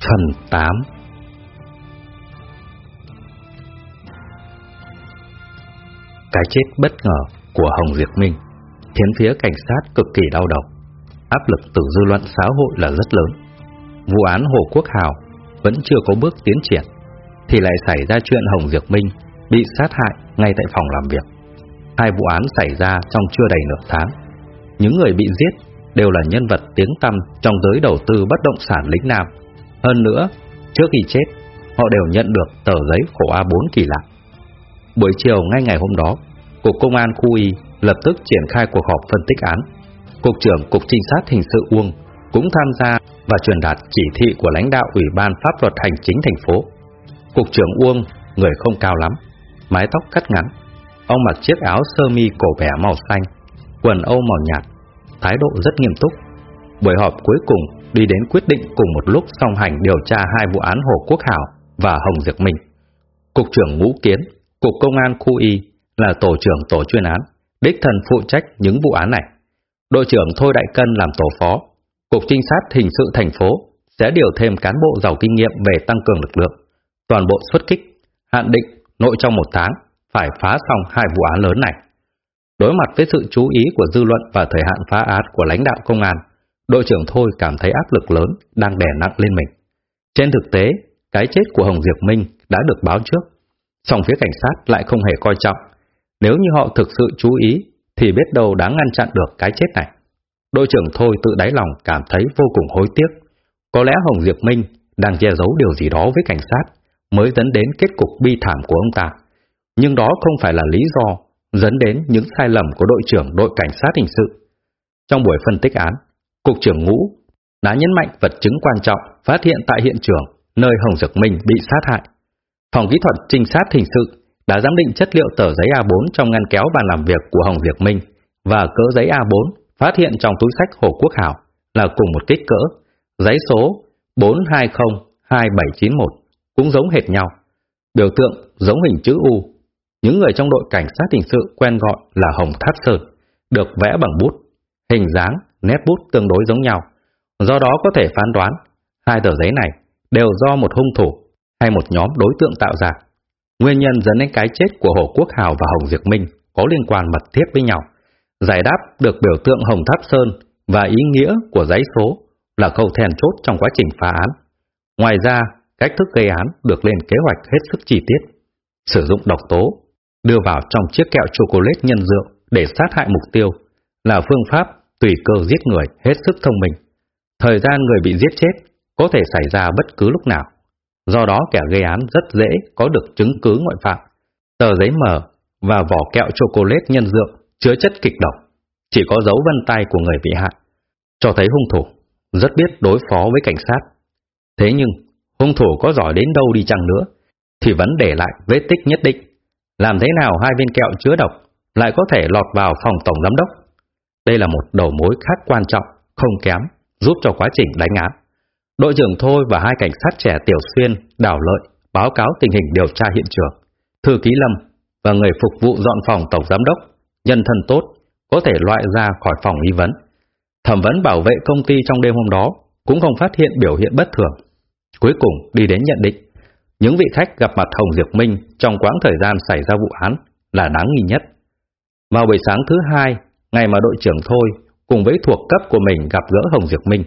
Phần 8 Cái chết bất ngờ của Hồng Diệp Minh khiến phía cảnh sát cực kỳ đau đầu. Áp lực từ dư luận xã hội là rất lớn. Vụ án Hồ Quốc Hào vẫn chưa có bước tiến triển, thì lại xảy ra chuyện Hồng Diệp Minh bị sát hại ngay tại phòng làm việc. Hai vụ án xảy ra trong chưa đầy nửa tháng. Những người bị giết đều là nhân vật tiếng tăm trong giới đầu tư bất động sản lĩnh Nam. Hơn nữa, trước khi chết, họ đều nhận được tờ giấy khổ A4 kỳ lạ. Buổi chiều ngay ngày hôm đó, Cục Công an khu Y lập tức triển khai cuộc họp phân tích án. Cục trưởng Cục Trinh sát Hình sự Uông cũng tham gia và truyền đạt chỉ thị của lãnh đạo Ủy ban Pháp luật Hành chính thành phố. Cục trưởng Uông, người không cao lắm, mái tóc cắt ngắn, ông mặc chiếc áo sơ mi cổ bẻ màu xanh, quần âu màu nhạt, thái độ rất nghiêm túc. Buổi họp cuối cùng đi đến quyết định cùng một lúc song hành điều tra hai vụ án Hồ Quốc Hảo và Hồng Diệp Minh. Cục trưởng Ngũ Kiến, Cục Công an khu Y là tổ trưởng tổ chuyên án, đích thần phụ trách những vụ án này. Đội trưởng Thôi Đại Cân làm tổ phó, Cục Trinh sát Hình sự thành phố sẽ điều thêm cán bộ giàu kinh nghiệm về tăng cường lực lượng. Toàn bộ xuất kích, hạn định nội trong một tháng phải phá xong hai vụ án lớn này. Đối mặt với sự chú ý của dư luận và thời hạn phá án của lãnh đạo công an, đội trưởng Thôi cảm thấy áp lực lớn đang đè nặng lên mình. Trên thực tế, cái chết của Hồng Diệp Minh đã được báo trước, song phía cảnh sát lại không hề coi trọng. Nếu như họ thực sự chú ý, thì biết đâu đã ngăn chặn được cái chết này. Đội trưởng Thôi tự đáy lòng cảm thấy vô cùng hối tiếc. Có lẽ Hồng Diệp Minh đang che giấu điều gì đó với cảnh sát, mới dẫn đến kết cục bi thảm của ông ta. Nhưng đó không phải là lý do dẫn đến những sai lầm của đội trưởng đội cảnh sát hình sự. Trong buổi phân tích án, Cục trưởng Ngũ đã nhấn mạnh vật chứng quan trọng phát hiện tại hiện trường nơi Hồng Dược Minh bị sát hại. Phòng kỹ thuật trinh sát hình sự đã giám định chất liệu tờ giấy A4 trong ngăn kéo bàn làm việc của Hồng Diệp Minh và cỡ giấy A4 phát hiện trong túi sách Hồ Quốc Hảo là cùng một kích cỡ, giấy số 4202791 cũng giống hệt nhau, biểu tượng giống hình chữ U những người trong đội cảnh sát hình sự quen gọi là Hồng Tháp Sơn, được vẽ bằng bút, hình dáng, nét bút tương đối giống nhau. Do đó có thể phán đoán, hai tờ giấy này đều do một hung thủ hay một nhóm đối tượng tạo ra. Nguyên nhân dẫn đến cái chết của Hồ Quốc Hào và Hồng Diệp Minh có liên quan mật thiết với nhau. Giải đáp được biểu tượng Hồng Tháp Sơn và ý nghĩa của giấy số là câu then chốt trong quá trình phá án. Ngoài ra, cách thức gây án được lên kế hoạch hết sức chi tiết. Sử dụng độc tố đưa vào trong chiếc kẹo chocolate nhân rượu để sát hại mục tiêu là phương pháp tùy cơ giết người hết sức thông minh. Thời gian người bị giết chết có thể xảy ra bất cứ lúc nào. Do đó kẻ gây án rất dễ có được chứng cứ ngoại phạm. Tờ giấy mờ và vỏ kẹo chocolate nhân dược chứa chất kịch độc, chỉ có dấu vân tay của người bị hại, cho thấy hung thủ rất biết đối phó với cảnh sát. Thế nhưng, hung thủ có giỏi đến đâu đi chăng nữa, thì vẫn để lại vết tích nhất định làm thế nào hai viên kẹo chứa độc lại có thể lọt vào phòng tổng giám đốc? Đây là một đầu mối khác quan trọng, không kém, giúp cho quá trình đánh án. Đội trưởng Thôi và hai cảnh sát trẻ Tiểu Xuyên, Đào Lợi báo cáo tình hình điều tra hiện trường. Thư ký Lâm và người phục vụ dọn phòng tổng giám đốc, nhân thân tốt, có thể loại ra khỏi phòng nghi vấn. Thẩm vấn bảo vệ công ty trong đêm hôm đó cũng không phát hiện biểu hiện bất thường. Cuối cùng đi đến nhận định những vị khách gặp mặt Hồng Diệp Minh trong quãng thời gian xảy ra vụ án là đáng nghi nhất. Vào buổi sáng thứ hai, ngày mà đội trưởng Thôi cùng với thuộc cấp của mình gặp gỡ Hồng Diệp Minh,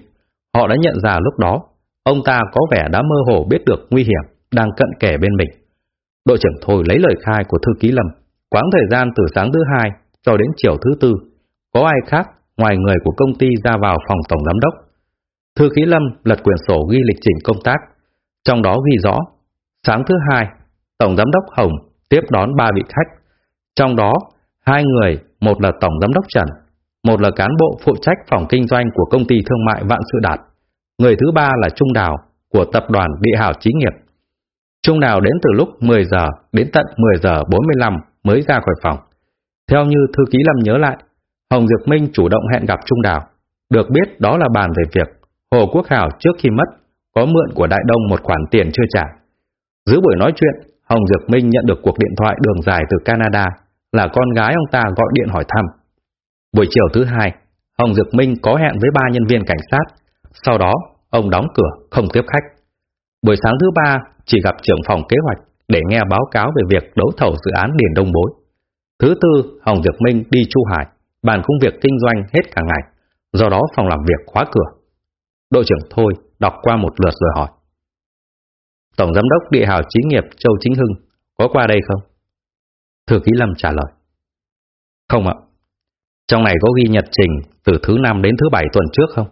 họ đã nhận ra lúc đó ông ta có vẻ đã mơ hồ biết được nguy hiểm đang cận kề bên mình. Đội trưởng Thôi lấy lời khai của thư ký Lâm, quãng thời gian từ sáng thứ hai cho đến chiều thứ tư, có ai khác ngoài người của công ty ra vào phòng tổng giám đốc. Thư ký Lâm lật quyển sổ ghi lịch trình công tác, trong đó ghi rõ Sáng thứ hai, Tổng Giám đốc Hồng tiếp đón ba vị khách. Trong đó, hai người, một là Tổng Giám đốc Trần, một là cán bộ phụ trách phòng kinh doanh của công ty thương mại Vạn Sự Đạt. Người thứ ba là Trung Đào của tập đoàn Địa Hảo Chí Nghiệp. Trung Đào đến từ lúc 10 giờ đến tận 10 giờ 45 mới ra khỏi phòng. Theo như thư ký Lâm nhớ lại, Hồng Diệp Minh chủ động hẹn gặp Trung Đào. Được biết đó là bàn về việc Hồ Quốc Hảo trước khi mất có mượn của Đại Đông một khoản tiền chưa trả. Giữa buổi nói chuyện, Hồng Dược Minh nhận được cuộc điện thoại đường dài từ Canada, là con gái ông ta gọi điện hỏi thăm. Buổi chiều thứ hai, Hồng Dược Minh có hẹn với ba nhân viên cảnh sát, sau đó ông đóng cửa không tiếp khách. Buổi sáng thứ ba chỉ gặp trưởng phòng kế hoạch để nghe báo cáo về việc đấu thầu dự án Điền Đông Bối. Thứ tư, Hồng Dược Minh đi Chu Hải, bàn công việc kinh doanh hết cả ngày, do đó phòng làm việc khóa cửa. Đội trưởng Thôi đọc qua một lượt rồi hỏi. Tổng giám đốc địa hào chí nghiệp Châu Chính Hưng có qua đây không? Thư ký Lâm trả lời. Không ạ. Trong này có ghi nhật trình từ thứ năm đến thứ bảy tuần trước không?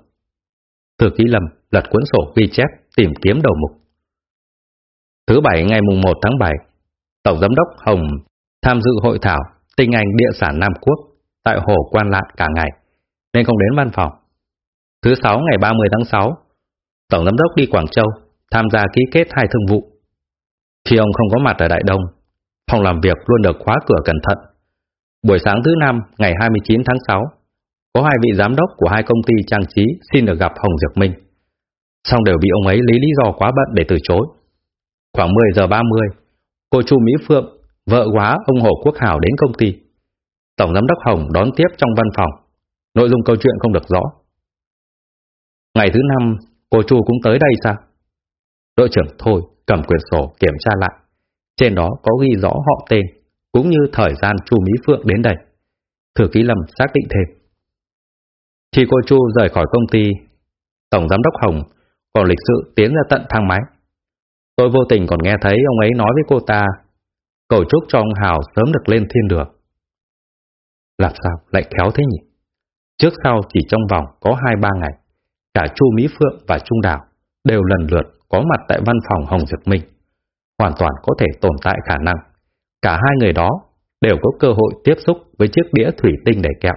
Thư ký Lâm lật cuốn sổ ghi chép tìm kiếm đầu mục. Thứ bảy ngày mùng 1 tháng 7, Tổng Giám đốc Hồng tham dự hội thảo tinh anh địa sản Nam Quốc tại Hồ Quan Lạn cả ngày, nên không đến văn phòng. Thứ sáu ngày 30 tháng 6, Tổng Giám đốc đi Quảng Châu tham gia ký kết hai thương vụ. Khi ông không có mặt ở Đại Đông, phòng làm việc luôn được khóa cửa cẩn thận. Buổi sáng thứ năm ngày 29 tháng 6, có hai vị giám đốc của hai công ty trang trí xin được gặp Hồng Diệp Minh. Xong đều bị ông ấy lấy lý do quá bận để từ chối. Khoảng 10 giờ 30, cô Chu Mỹ Phượng, vợ quá ông Hồ Quốc Hảo đến công ty. Tổng giám đốc Hồng đón tiếp trong văn phòng. Nội dung câu chuyện không được rõ. Ngày thứ năm, cô Chu cũng tới đây sao? Đội trưởng Thôi cầm quyển sổ kiểm tra lại. Trên đó có ghi rõ họ tên, cũng như thời gian Chu Mỹ Phượng đến đây. Thư ký Lâm xác định thêm. Khi cô Chu rời khỏi công ty, Tổng Giám đốc Hồng còn lịch sự tiến ra tận thang máy. Tôi vô tình còn nghe thấy ông ấy nói với cô ta, cầu chúc cho ông Hào sớm được lên thiên đường. Làm sao lại khéo thế nhỉ? Trước sau chỉ trong vòng có 2-3 ngày, cả Chu Mỹ Phượng và Trung Đào đều lần lượt có mặt tại văn phòng Hồng Dược Minh. Hoàn toàn có thể tồn tại khả năng. Cả hai người đó đều có cơ hội tiếp xúc với chiếc đĩa thủy tinh đầy kẹo.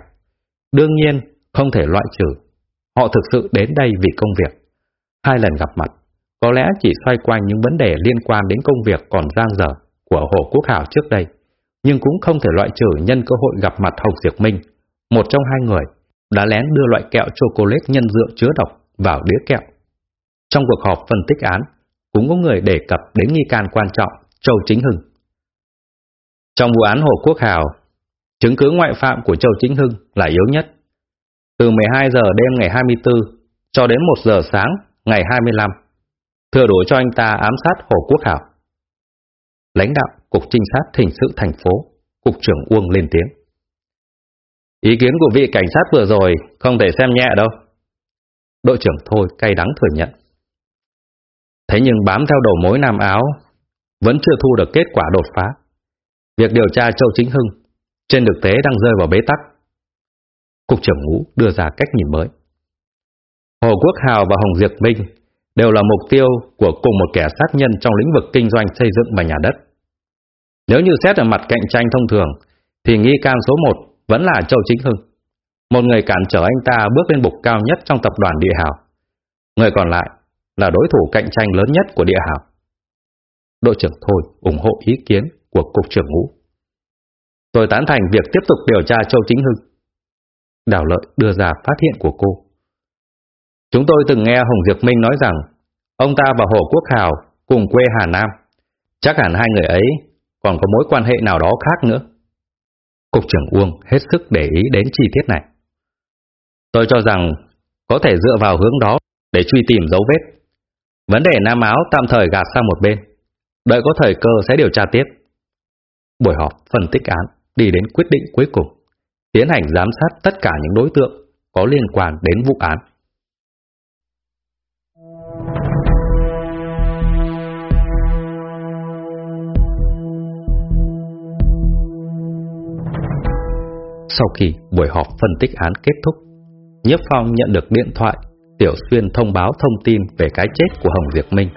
Đương nhiên, không thể loại trừ. Họ thực sự đến đây vì công việc. Hai lần gặp mặt, có lẽ chỉ xoay quanh những vấn đề liên quan đến công việc còn giang dở của Hồ Quốc Hảo trước đây, nhưng cũng không thể loại trừ nhân cơ hội gặp mặt Hồng Diệp Minh, một trong hai người đã lén đưa loại kẹo chocolate nhân dựa chứa độc vào đĩa kẹo. Trong cuộc họp phân tích án, cũng có người đề cập đến nghi can quan trọng Châu Chính Hưng. Trong vụ án Hồ Quốc Hào, chứng cứ ngoại phạm của Châu Chính Hưng là yếu nhất. Từ 12 giờ đêm ngày 24 cho đến 1 giờ sáng ngày 25, thừa đủ cho anh ta ám sát Hồ Quốc Hào. Lãnh đạo Cục Trinh sát Hình sự thành phố, Cục trưởng Uông lên tiếng. Ý kiến của vị cảnh sát vừa rồi không thể xem nhẹ đâu. Đội trưởng Thôi cay đắng thừa nhận. Thế nhưng bám theo đầu mối Nam Áo vẫn chưa thu được kết quả đột phá. Việc điều tra Châu Chính Hưng trên thực tế đang rơi vào bế tắc. Cục trưởng Ngũ đưa ra cách nhìn mới. Hồ Quốc Hào và Hồng Diệp Minh đều là mục tiêu của cùng một kẻ sát nhân trong lĩnh vực kinh doanh xây dựng và nhà đất. Nếu như xét ở mặt cạnh tranh thông thường, thì nghi can số 1 vẫn là Châu Chính Hưng, một người cản trở anh ta bước lên bục cao nhất trong tập đoàn địa hào. Người còn lại là đối thủ cạnh tranh lớn nhất của địa hào. Đội trưởng Thôi ủng hộ ý kiến của Cục trưởng Ngũ. Tôi tán thành việc tiếp tục điều tra Châu Chính Hưng. Đào Lợi đưa ra phát hiện của cô. Chúng tôi từng nghe Hồng Diệp Minh nói rằng, ông ta và Hồ Quốc Hào cùng quê Hà Nam. Chắc hẳn hai người ấy còn có mối quan hệ nào đó khác nữa. Cục trưởng Uông hết sức để ý đến chi tiết này. Tôi cho rằng có thể dựa vào hướng đó để truy tìm dấu vết. Vấn đề Nam Áo tạm thời gạt sang một bên, đợi có thời cơ sẽ điều tra tiếp. Buổi họp phân tích án đi đến quyết định cuối cùng, tiến hành giám sát tất cả những đối tượng có liên quan đến vụ án. Sau khi buổi họp phân tích án kết thúc, Nhất Phong nhận được điện thoại Tiểu Xuyên thông báo thông tin về cái chết của Hồng Việt Minh.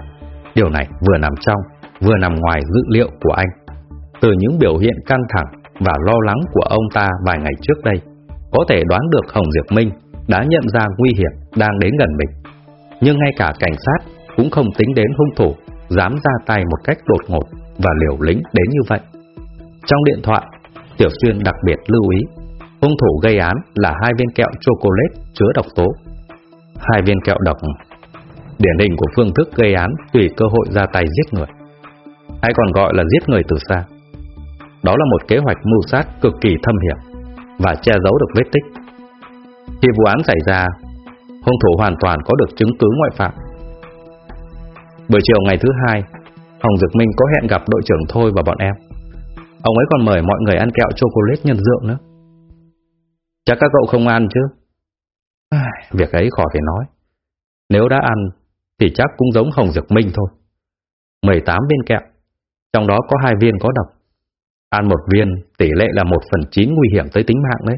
Điều này vừa nằm trong, vừa nằm ngoài dữ liệu của anh. Từ những biểu hiện căng thẳng và lo lắng của ông ta vài ngày trước đây, có thể đoán được Hồng Diệp Minh đã nhận ra nguy hiểm đang đến gần mình. Nhưng ngay cả cảnh sát cũng không tính đến hung thủ dám ra tay một cách đột ngột và liều lĩnh đến như vậy. Trong điện thoại, Tiểu Xuyên đặc biệt lưu ý hung thủ gây án là hai viên kẹo chocolate chứa độc tố hai viên kẹo độc điển hình của phương thức gây án tùy cơ hội ra tay giết người hay còn gọi là giết người từ xa đó là một kế hoạch mưu sát cực kỳ thâm hiểm và che giấu được vết tích khi vụ án xảy ra hung thủ hoàn toàn có được chứng cứ ngoại phạm Buổi chiều ngày thứ hai, Hồng Dực Minh có hẹn gặp đội trưởng Thôi và bọn em. Ông ấy còn mời mọi người ăn kẹo chocolate nhân rượu nữa. Chắc các cậu không ăn chứ? Việc ấy khỏi phải nói. Nếu đã ăn, thì chắc cũng giống Hồng Dược Minh thôi. 18 viên kẹo, trong đó có hai viên có độc. Ăn một viên tỷ lệ là 1 phần 9 nguy hiểm tới tính mạng đấy.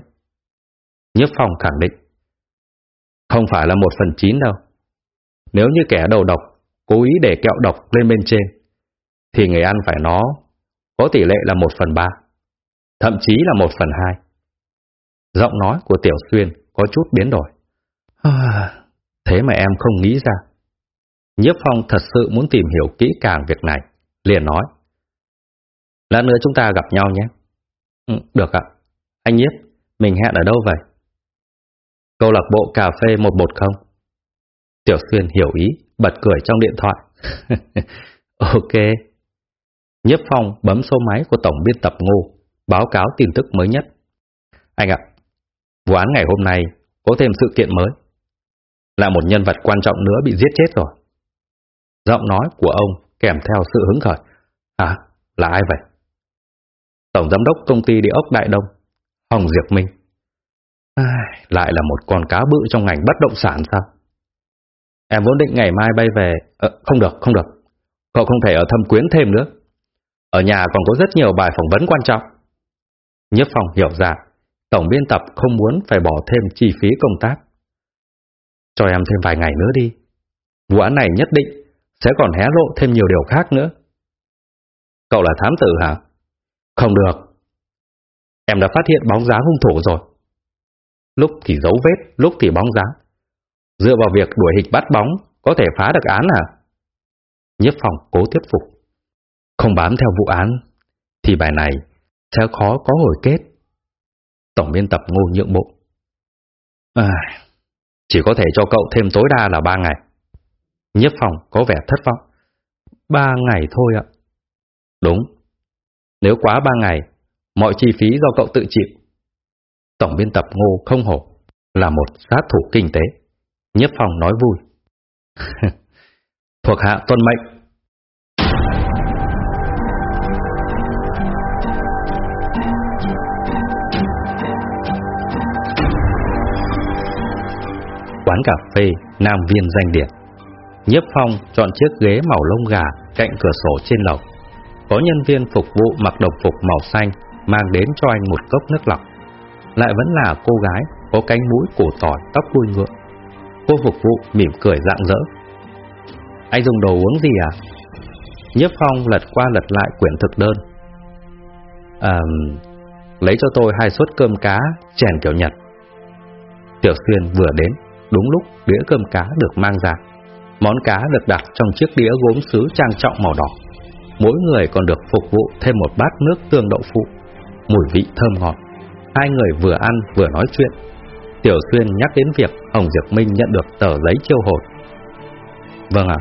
Nhất Phong khẳng định. Không phải là 1 phần 9 đâu. Nếu như kẻ đầu độc cố ý để kẹo độc lên bên trên, thì người ăn phải nó có tỷ lệ là 1 phần 3, thậm chí là 1 phần 2. Giọng nói của Tiểu Xuyên có chút biến đổi. À, thế mà em không nghĩ ra. Nhiếp Phong thật sự muốn tìm hiểu kỹ càng việc này, liền nói. Lát nữa chúng ta gặp nhau nhé. Ừ, được ạ. Anh Nhiếp, mình hẹn ở đâu vậy? Câu lạc bộ cà phê 110. Tiểu Xuyên hiểu ý, bật cười trong điện thoại. ok. Nhiếp Phong bấm số máy của Tổng biên tập Ngô, báo cáo tin tức mới nhất. Anh ạ, vụ án ngày hôm nay có thêm sự kiện mới. Là một nhân vật quan trọng nữa bị giết chết rồi. Giọng nói của ông kèm theo sự hứng khởi. À, là ai vậy? Tổng giám đốc công ty địa ốc Đại Đông, Hồng Diệp Minh. À, lại là một con cá bự trong ngành bất động sản sao? Em vốn định ngày mai bay về... À, không được, không được. Cậu không thể ở thâm quyến thêm nữa. Ở nhà còn có rất nhiều bài phỏng vấn quan trọng. Nhất phòng hiểu ra, tổng biên tập không muốn phải bỏ thêm chi phí công tác. Cho em thêm vài ngày nữa đi. Vụ án này nhất định sẽ còn hé lộ thêm nhiều điều khác nữa. Cậu là thám tử hả? Không được. Em đã phát hiện bóng dáng hung thủ rồi. Lúc thì dấu vết, lúc thì bóng dáng. Dựa vào việc đuổi hịch bắt bóng, có thể phá được án à? Nhiếp phòng cố tiếp phục. Không bám theo vụ án, thì bài này sẽ khó có hồi kết. Tổng biên tập ngô nhượng bộ. À, chỉ có thể cho cậu thêm tối đa là ba ngày. Nhiếp phòng có vẻ thất vọng. Ba ngày thôi ạ. Đúng. Nếu quá ba ngày, mọi chi phí do cậu tự chịu. Tổng biên tập Ngô không hổ là một sát thủ kinh tế. Nhiếp phòng nói vui. Thuộc hạ tuân mệnh. Quán cà phê Nam Viên danh điện. Nhiếp Phong chọn chiếc ghế màu lông gà cạnh cửa sổ trên lầu. Có nhân viên phục vụ mặc đồng phục màu xanh mang đến cho anh một cốc nước lọc. Lại vẫn là cô gái có cánh mũi cổ tỏi tóc đuôi ngựa. Cô phục vụ mỉm cười rạng rỡ. Anh dùng đồ uống gì à? Nhiếp Phong lật qua lật lại quyển thực đơn. À, lấy cho tôi hai suất cơm cá chèn kiểu Nhật. Tiểu Xuyên vừa đến, đúng lúc đĩa cơm cá được mang ra. Món cá được đặt trong chiếc đĩa gốm sứ trang trọng màu đỏ. Mỗi người còn được phục vụ thêm một bát nước tương đậu phụ, mùi vị thơm ngọt. Hai người vừa ăn vừa nói chuyện. Tiểu Xuyên nhắc đến việc Hồng Diệp Minh nhận được tờ giấy chiêu hồn. Vâng ạ.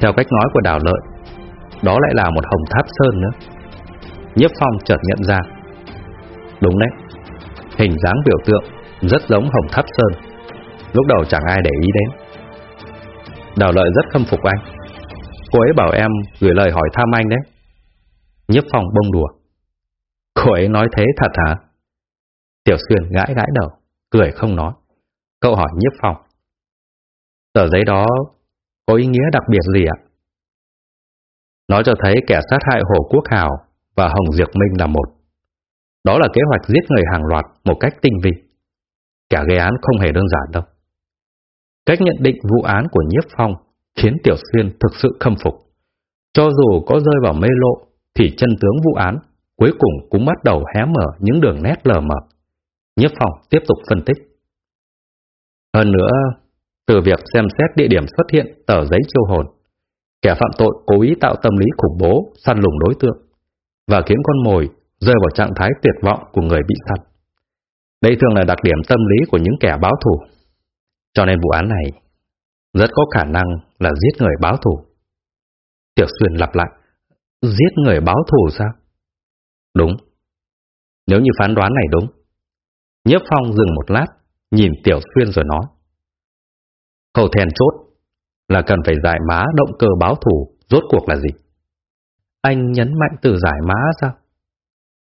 Theo cách nói của Đào Lợi, đó lại là một hồng tháp sơn nữa. Nhiếp Phong chợt nhận ra. Đúng đấy, hình dáng biểu tượng rất giống hồng tháp sơn. Lúc đầu chẳng ai để ý đến. Đào lợi rất khâm phục anh. Cô ấy bảo em gửi lời hỏi thăm anh đấy. Nhấp phòng bông đùa. Cô ấy nói thế thật hả? Tiểu Xuyên gãi gãi đầu, cười không nói. Cậu hỏi nhiếp phòng. Tờ giấy đó có ý nghĩa đặc biệt gì ạ? Nó cho thấy kẻ sát hại Hồ Quốc Hào và Hồng Diệp Minh là một. Đó là kế hoạch giết người hàng loạt một cách tinh vi. Kẻ gây án không hề đơn giản đâu. Cách nhận định vụ án của Nhiếp Phong khiến Tiểu Xuyên thực sự khâm phục. Cho dù có rơi vào mê lộ, thì chân tướng vụ án cuối cùng cũng bắt đầu hé mở những đường nét lờ mờ. Nhiếp Phong tiếp tục phân tích. Hơn nữa, từ việc xem xét địa điểm xuất hiện tờ giấy chiêu hồn, kẻ phạm tội cố ý tạo tâm lý khủng bố, săn lùng đối tượng, và khiến con mồi rơi vào trạng thái tuyệt vọng của người bị săn. Đây thường là đặc điểm tâm lý của những kẻ báo thù. Cho nên vụ án này rất có khả năng là giết người báo thù. Tiểu Xuyên lặp lại, giết người báo thù sao? Đúng. Nếu như phán đoán này đúng. Nhiếp Phong dừng một lát, nhìn Tiểu Xuyên rồi nói. Câu thèn chốt là cần phải giải mã động cơ báo thù, rốt cuộc là gì. Anh nhấn mạnh từ giải mã sao?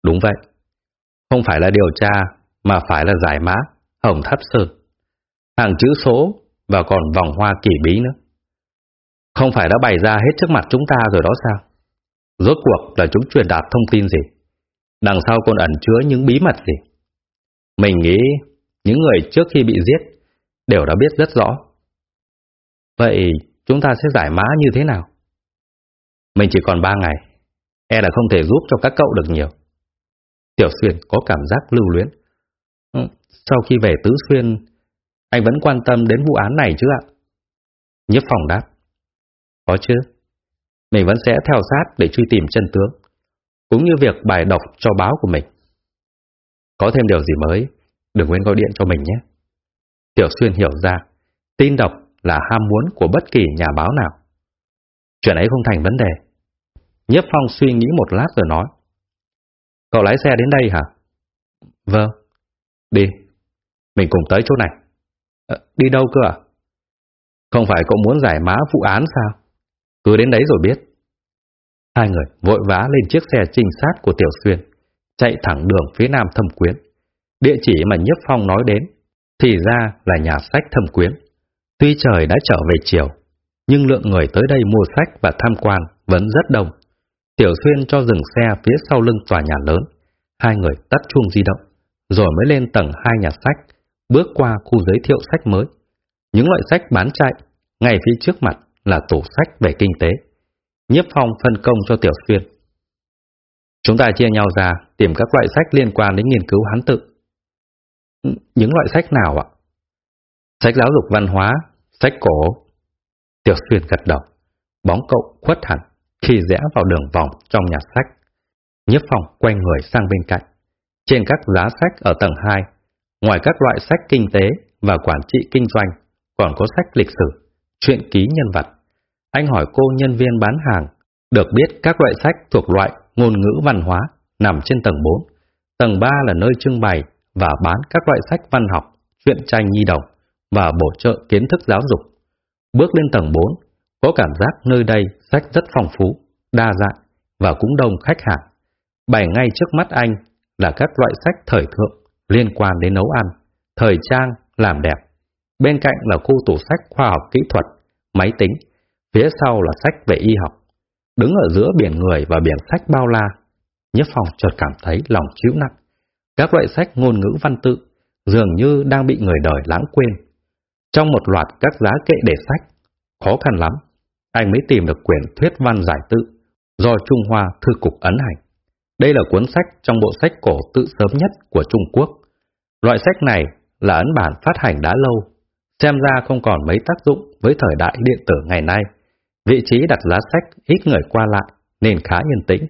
Đúng vậy. Không phải là điều tra, mà phải là giải mã, hồng tháp sơn. Hàng chữ số và còn vòng hoa kỳ bí nữa. Không phải đã bày ra hết trước mặt chúng ta rồi đó sao? Rốt cuộc là chúng truyền đạt thông tin gì? Đằng sau còn ẩn chứa những bí mật gì? Mình nghĩ những người trước khi bị giết đều đã biết rất rõ. Vậy chúng ta sẽ giải mã như thế nào? Mình chỉ còn ba ngày, e là không thể giúp cho các cậu được nhiều. Tiểu Xuyên có cảm giác lưu luyến. Ừ, sau khi về Tứ Xuyên, anh vẫn quan tâm đến vụ án này chứ ạ? Nhấp phòng đáp. Có chứ. Mình vẫn sẽ theo sát để truy tìm chân tướng, cũng như việc bài đọc cho báo của mình. Có thêm điều gì mới, đừng quên gọi điện cho mình nhé. Tiểu Xuyên hiểu ra, tin đọc là ham muốn của bất kỳ nhà báo nào. Chuyện ấy không thành vấn đề. Nhất Phong suy nghĩ một lát rồi nói. Cậu lái xe đến đây hả? Vâng. Đi. Mình cùng tới chỗ này. À, đi đâu cơ à? Không phải cậu muốn giải mã vụ án sao? Cứ đến đấy rồi biết. Hai người vội vã lên chiếc xe trinh sát của Tiểu Xuyên, chạy thẳng đường phía nam thâm quyến. Địa chỉ mà Nhất Phong nói đến, thì ra là nhà sách thâm quyến. Tuy trời đã trở về chiều, nhưng lượng người tới đây mua sách và tham quan vẫn rất đông. Tiểu Xuyên cho dừng xe phía sau lưng tòa nhà lớn. Hai người tắt chuông di động, rồi mới lên tầng hai nhà sách, bước qua khu giới thiệu sách mới. Những loại sách bán chạy, ngay phía trước mặt là tủ sách về kinh tế. Nhiếp Phong phân công cho Tiểu Xuyên. Chúng ta chia nhau ra tìm các loại sách liên quan đến nghiên cứu hán tự. Những loại sách nào ạ? Sách giáo dục văn hóa, sách cổ. Tiểu Xuyên gật đầu, bóng cậu khuất hẳn khi rẽ vào đường vòng trong nhà sách. Nhiếp Phong quay người sang bên cạnh. Trên các giá sách ở tầng 2, ngoài các loại sách kinh tế và quản trị kinh doanh, còn có sách lịch sử, truyện ký nhân vật. Anh hỏi cô nhân viên bán hàng, được biết các loại sách thuộc loại ngôn ngữ văn hóa nằm trên tầng 4. Tầng 3 là nơi trưng bày và bán các loại sách văn học, truyện tranh nhi đồng và bổ trợ kiến thức giáo dục. Bước lên tầng 4, có cảm giác nơi đây sách rất phong phú, đa dạng và cũng đông khách hàng. Bày ngay trước mắt anh là các loại sách thời thượng liên quan đến nấu ăn, thời trang, làm đẹp. Bên cạnh là khu tủ sách khoa học kỹ thuật, máy tính, phía sau là sách về y học. Đứng ở giữa biển người và biển sách bao la, Nhất Phong chợt cảm thấy lòng chịu nặng. Các loại sách ngôn ngữ văn tự dường như đang bị người đời lãng quên. Trong một loạt các giá kệ để sách, khó khăn lắm, anh mới tìm được quyển thuyết văn giải tự do Trung Hoa Thư Cục ấn hành. Đây là cuốn sách trong bộ sách cổ tự sớm nhất của Trung Quốc. Loại sách này là ấn bản phát hành đã lâu, xem ra không còn mấy tác dụng với thời đại điện tử ngày nay. Vị trí đặt giá sách ít người qua lại nên khá yên tĩnh.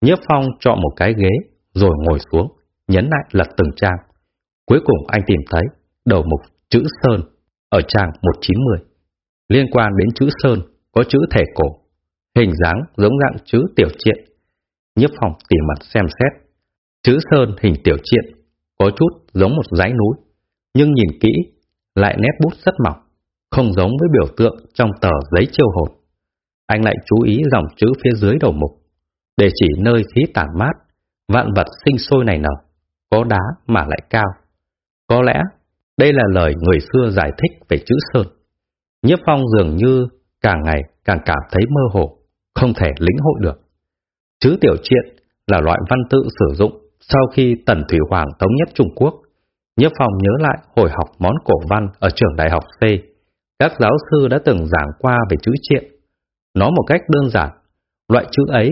Nhiếp Phong chọn một cái ghế rồi ngồi xuống, nhấn lại lật từng trang. Cuối cùng anh tìm thấy đầu mục chữ Sơn ở trang 190. Liên quan đến chữ Sơn có chữ thể cổ, hình dáng giống dạng chữ tiểu triện. Nhiếp Phong tỉ mặt xem xét. Chữ Sơn hình tiểu triện có chút giống một dãy núi, nhưng nhìn kỹ lại nét bút rất mỏng, không giống với biểu tượng trong tờ giấy chiêu hồn. Anh lại chú ý dòng chữ phía dưới đầu mục, để chỉ nơi khí tản mát, vạn vật sinh sôi này nở, có đá mà lại cao. Có lẽ đây là lời người xưa giải thích về chữ Sơn. Nhiếp Phong dường như càng ngày càng cảm thấy mơ hồ, không thể lĩnh hội được. Chữ tiểu triện là loại văn tự sử dụng sau khi Tần Thủy Hoàng thống nhất Trung Quốc. Nhiếp Phong nhớ lại hồi học món cổ văn ở trường đại học C. Các giáo sư đã từng giảng qua về chữ triện. Nói một cách đơn giản, loại chữ ấy,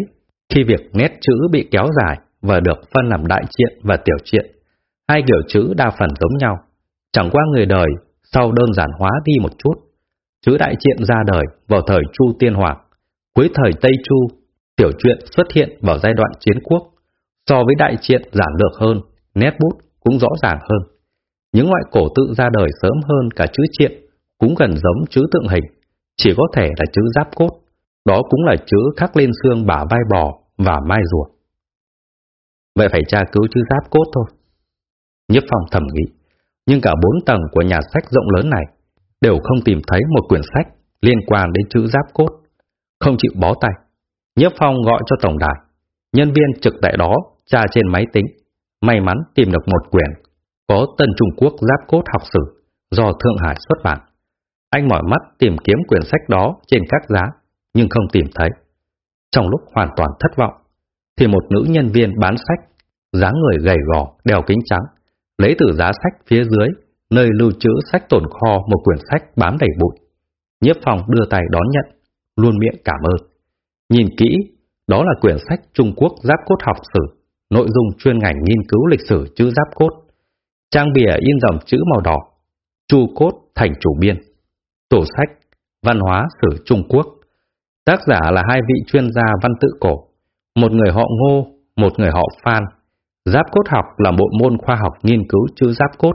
khi việc nét chữ bị kéo dài và được phân làm đại triện và tiểu triện, hai kiểu chữ đa phần giống nhau. Chẳng qua người đời sau đơn giản hóa đi một chút. Chữ đại triện ra đời vào thời Chu Tiên Hoàng. Cuối thời Tây Chu, tiểu truyện xuất hiện vào giai đoạn chiến quốc. So với đại triện giản lược hơn, nét bút cũng rõ ràng hơn. Những loại cổ tự ra đời sớm hơn cả chữ triện, cũng gần giống chữ tượng hình, chỉ có thể là chữ giáp cốt. Đó cũng là chữ khắc lên xương bả vai bò và mai rùa. Vậy phải tra cứu chữ giáp cốt thôi. Nhất phòng thầm nghĩ, nhưng cả bốn tầng của nhà sách rộng lớn này đều không tìm thấy một quyển sách liên quan đến chữ giáp cốt, không chịu bó tay. Nhất Phong gọi cho tổng đài, nhân viên trực tại đó tra trên máy tính, may mắn tìm được một quyển có Tân Trung Quốc giáp cốt học sử do Thượng Hải xuất bản. Anh mỏi mắt tìm kiếm quyển sách đó trên các giá, nhưng không tìm thấy. Trong lúc hoàn toàn thất vọng, thì một nữ nhân viên bán sách, dáng người gầy gò, đeo kính trắng, lấy từ giá sách phía dưới, nơi lưu trữ sách tồn kho một quyển sách bám đầy bụi. Nhiếp phòng đưa tay đón nhận, luôn miệng cảm ơn. Nhìn kỹ, đó là quyển sách Trung Quốc Giáp Cốt Học Sử, nội dung chuyên ngành nghiên cứu lịch sử chữ giáp cốt. Trang bìa in dòng chữ màu đỏ, Chu Cốt thành chủ biên. Tổ sách Văn hóa sử Trung Quốc. Tác giả là hai vị chuyên gia văn tự cổ, một người họ Ngô, một người họ Phan. Giáp cốt học là bộ môn khoa học nghiên cứu chữ giáp cốt.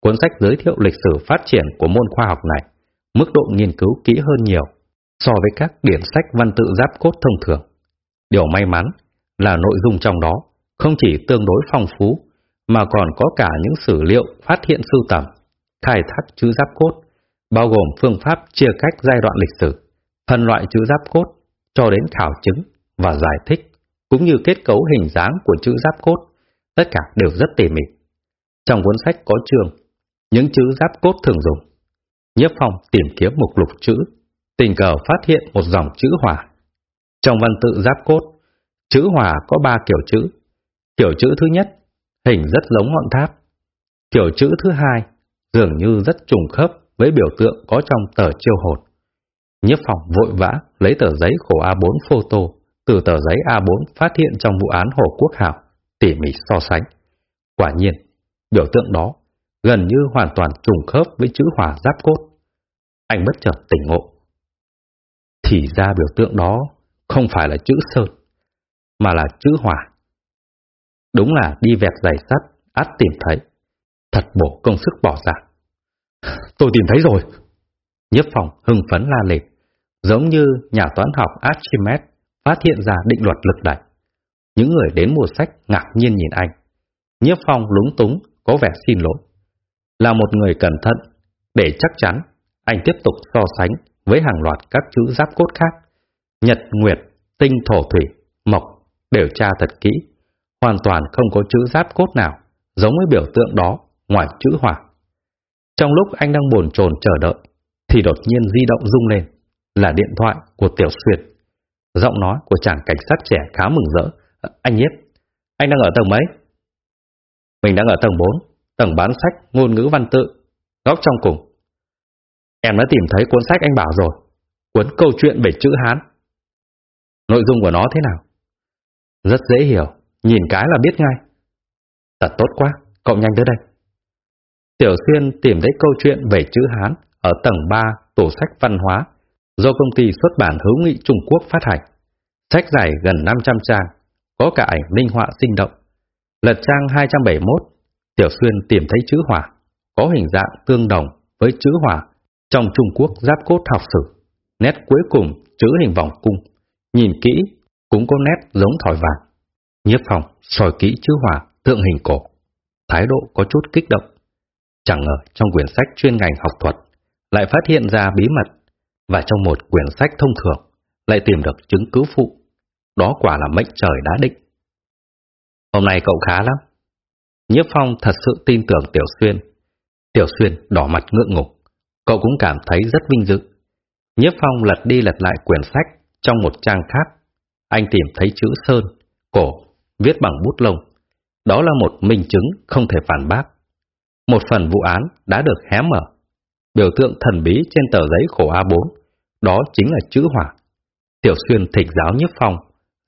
Cuốn sách giới thiệu lịch sử phát triển của môn khoa học này, mức độ nghiên cứu kỹ hơn nhiều so với các điển sách văn tự giáp cốt thông thường. Điều may mắn là nội dung trong đó không chỉ tương đối phong phú, mà còn có cả những sử liệu phát hiện sưu tầm, khai thác chữ giáp cốt, bao gồm phương pháp chia cách giai đoạn lịch sử, phân loại chữ giáp cốt, cho đến khảo chứng và giải thích, cũng như kết cấu hình dáng của chữ giáp cốt, tất cả đều rất tỉ mỉ. Trong cuốn sách có chương, những chữ giáp cốt thường dùng. Nhiếp Phong tìm kiếm một lục chữ, tình cờ phát hiện một dòng chữ hỏa. Trong văn tự giáp cốt, chữ hỏa có ba kiểu chữ. Kiểu chữ thứ nhất, hình rất giống ngọn tháp. Kiểu chữ thứ hai, dường như rất trùng khớp với biểu tượng có trong tờ chiêu hồn. Nhiếp Phong vội vã lấy tờ giấy khổ A4 photo từ tờ giấy A4 phát hiện trong vụ án Hồ Quốc Hảo, tỉ mỉ so sánh. Quả nhiên, biểu tượng đó gần như hoàn toàn trùng khớp với chữ hỏa giáp cốt. Anh bất chợt tỉnh ngộ. Thì ra biểu tượng đó không phải là chữ sơn, mà là chữ hỏa. Đúng là đi vẹt giày sắt, át tìm thấy. Thật bổ công sức bỏ ra. Tôi tìm thấy rồi. Nhiếp phòng hưng phấn la liệt, giống như nhà toán học Archimedes phát hiện ra định luật lực đẩy. Những người đến mua sách ngạc nhiên nhìn anh. Nhiếp phong lúng túng, có vẻ xin lỗi. Là một người cẩn thận, để chắc chắn, anh tiếp tục so sánh với hàng loạt các chữ giáp cốt khác. Nhật, Nguyệt, Tinh, Thổ, Thủy, Mộc đều tra thật kỹ, hoàn toàn không có chữ giáp cốt nào giống với biểu tượng đó ngoài chữ hỏa. Trong lúc anh đang buồn chồn chờ đợi, thì đột nhiên di động rung lên, là điện thoại của Tiểu Xuyệt. Giọng nói của chàng cảnh sát trẻ khá mừng rỡ. Anh Nhiếp, anh đang ở tầng mấy? Mình đang ở tầng 4, tầng bán sách ngôn ngữ văn tự, góc trong cùng. Em đã tìm thấy cuốn sách anh bảo rồi, cuốn câu chuyện về chữ Hán. Nội dung của nó thế nào? Rất dễ hiểu, nhìn cái là biết ngay. Thật tốt quá, cậu nhanh tới đây. Tiểu Xuyên tìm thấy câu chuyện về chữ Hán ở tầng 3 tủ sách văn hóa do công ty xuất bản hữu nghị Trung Quốc phát hành. Sách dài gần 500 trang, có cả ảnh minh họa sinh động. Lật trang 271, Tiểu Xuyên tìm thấy chữ hỏa, có hình dạng tương đồng với chữ hỏa trong Trung Quốc giáp cốt học sử. Nét cuối cùng chữ hình vòng cung, nhìn kỹ cũng có nét giống thỏi vàng. Nhiếp phòng soi kỹ chữ hỏa tượng hình cổ, thái độ có chút kích động. Chẳng ngờ trong quyển sách chuyên ngành học thuật lại phát hiện ra bí mật và trong một quyển sách thông thường lại tìm được chứng cứ phụ. Đó quả là mệnh trời đã định. Hôm nay cậu khá lắm. Nhiếp Phong thật sự tin tưởng Tiểu Xuyên. Tiểu Xuyên đỏ mặt ngượng ngục. Cậu cũng cảm thấy rất vinh dự. Nhiếp Phong lật đi lật lại quyển sách trong một trang khác. Anh tìm thấy chữ Sơn, cổ, viết bằng bút lông. Đó là một minh chứng không thể phản bác. Một phần vụ án đã được hé mở. Biểu tượng thần bí trên tờ giấy khổ A4, đó chính là chữ hỏa. Tiểu Xuyên thịch giáo nhất Phong,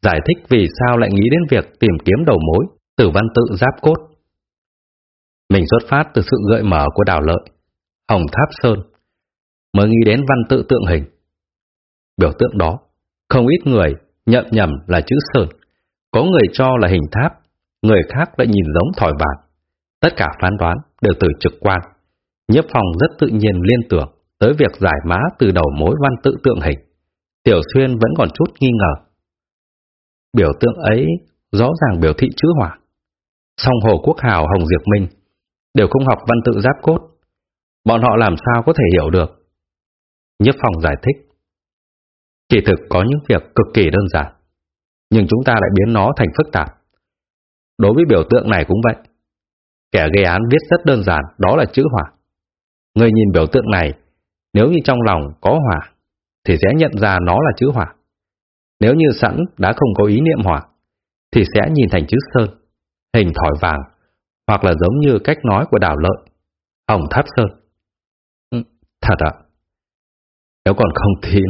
giải thích vì sao lại nghĩ đến việc tìm kiếm đầu mối từ văn tự giáp cốt. Mình xuất phát từ sự gợi mở của đào lợi, Hồng Tháp Sơn, mới nghĩ đến văn tự tượng hình. Biểu tượng đó, không ít người nhận nhầm là chữ Sơn, có người cho là hình tháp, người khác lại nhìn giống thỏi vàng. Tất cả phán đoán đều từ trực quan. Nhiếp phòng rất tự nhiên liên tưởng tới việc giải mã từ đầu mối văn tự tượng hình. Tiểu Xuyên vẫn còn chút nghi ngờ. Biểu tượng ấy rõ ràng biểu thị chữ hỏa. Song Hồ Quốc Hào Hồng Diệp Minh đều không học văn tự giáp cốt. Bọn họ làm sao có thể hiểu được? nhất Phong giải thích. Kỳ thực có những việc cực kỳ đơn giản, nhưng chúng ta lại biến nó thành phức tạp. Đối với biểu tượng này cũng vậy. Kẻ gây án viết rất đơn giản, đó là chữ hỏa. Người nhìn biểu tượng này, nếu như trong lòng có hỏa, thì sẽ nhận ra nó là chữ hỏa. Nếu như sẵn đã không có ý niệm hỏa, thì sẽ nhìn thành chữ sơn, hình thỏi vàng, hoặc là giống như cách nói của đảo lợi, hồng tháp sơn. Ừ, thật ạ. Nếu còn không tin,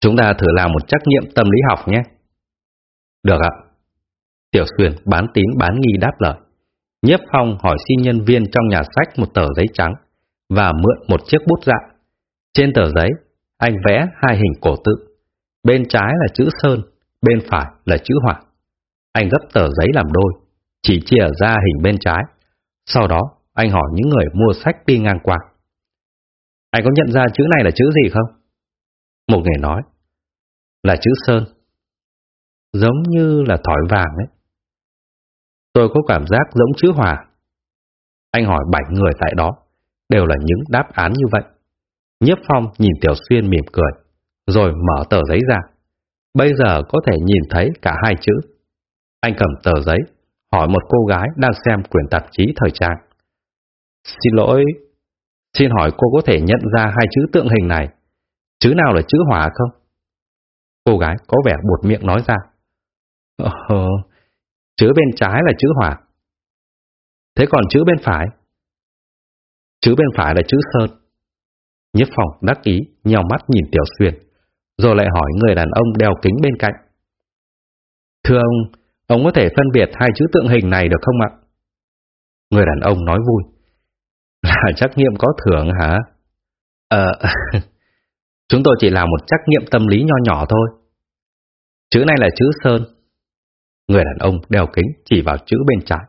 chúng ta thử làm một trắc nghiệm tâm lý học nhé. Được ạ. Tiểu Xuyên bán tín bán nghi đáp lời. Nhiếp Phong hỏi xin nhân viên trong nhà sách một tờ giấy trắng và mượn một chiếc bút dạ. Trên tờ giấy, anh vẽ hai hình cổ tự. Bên trái là chữ sơn, bên phải là chữ hỏa. Anh gấp tờ giấy làm đôi, chỉ chia ra hình bên trái. Sau đó, anh hỏi những người mua sách đi ngang qua. Anh có nhận ra chữ này là chữ gì không? Một người nói, là chữ sơn. Giống như là thỏi vàng ấy. Tôi có cảm giác giống chữ hòa. Anh hỏi bảy người tại đó, đều là những đáp án như vậy. Nhiếp Phong nhìn Tiểu Xuyên mỉm cười, rồi mở tờ giấy ra. Bây giờ có thể nhìn thấy cả hai chữ. Anh cầm tờ giấy, hỏi một cô gái đang xem quyển tạp chí thời trang. Xin lỗi, xin hỏi cô có thể nhận ra hai chữ tượng hình này, chữ nào là chữ hỏa không? Cô gái có vẻ buột miệng nói ra. Ồ, chữ bên trái là chữ hỏa. Thế còn chữ bên phải? Chữ bên phải là chữ sơn. nhất phòng đắc ý, nhào mắt nhìn Tiểu Xuyên, rồi lại hỏi người đàn ông đeo kính bên cạnh. Thưa ông, ông có thể phân biệt hai chữ tượng hình này được không ạ? Người đàn ông nói vui. Là trắc nghiệm có thưởng hả? Ờ, chúng tôi chỉ làm một trắc nghiệm tâm lý nho nhỏ thôi. Chữ này là chữ sơn. Người đàn ông đeo kính chỉ vào chữ bên trái,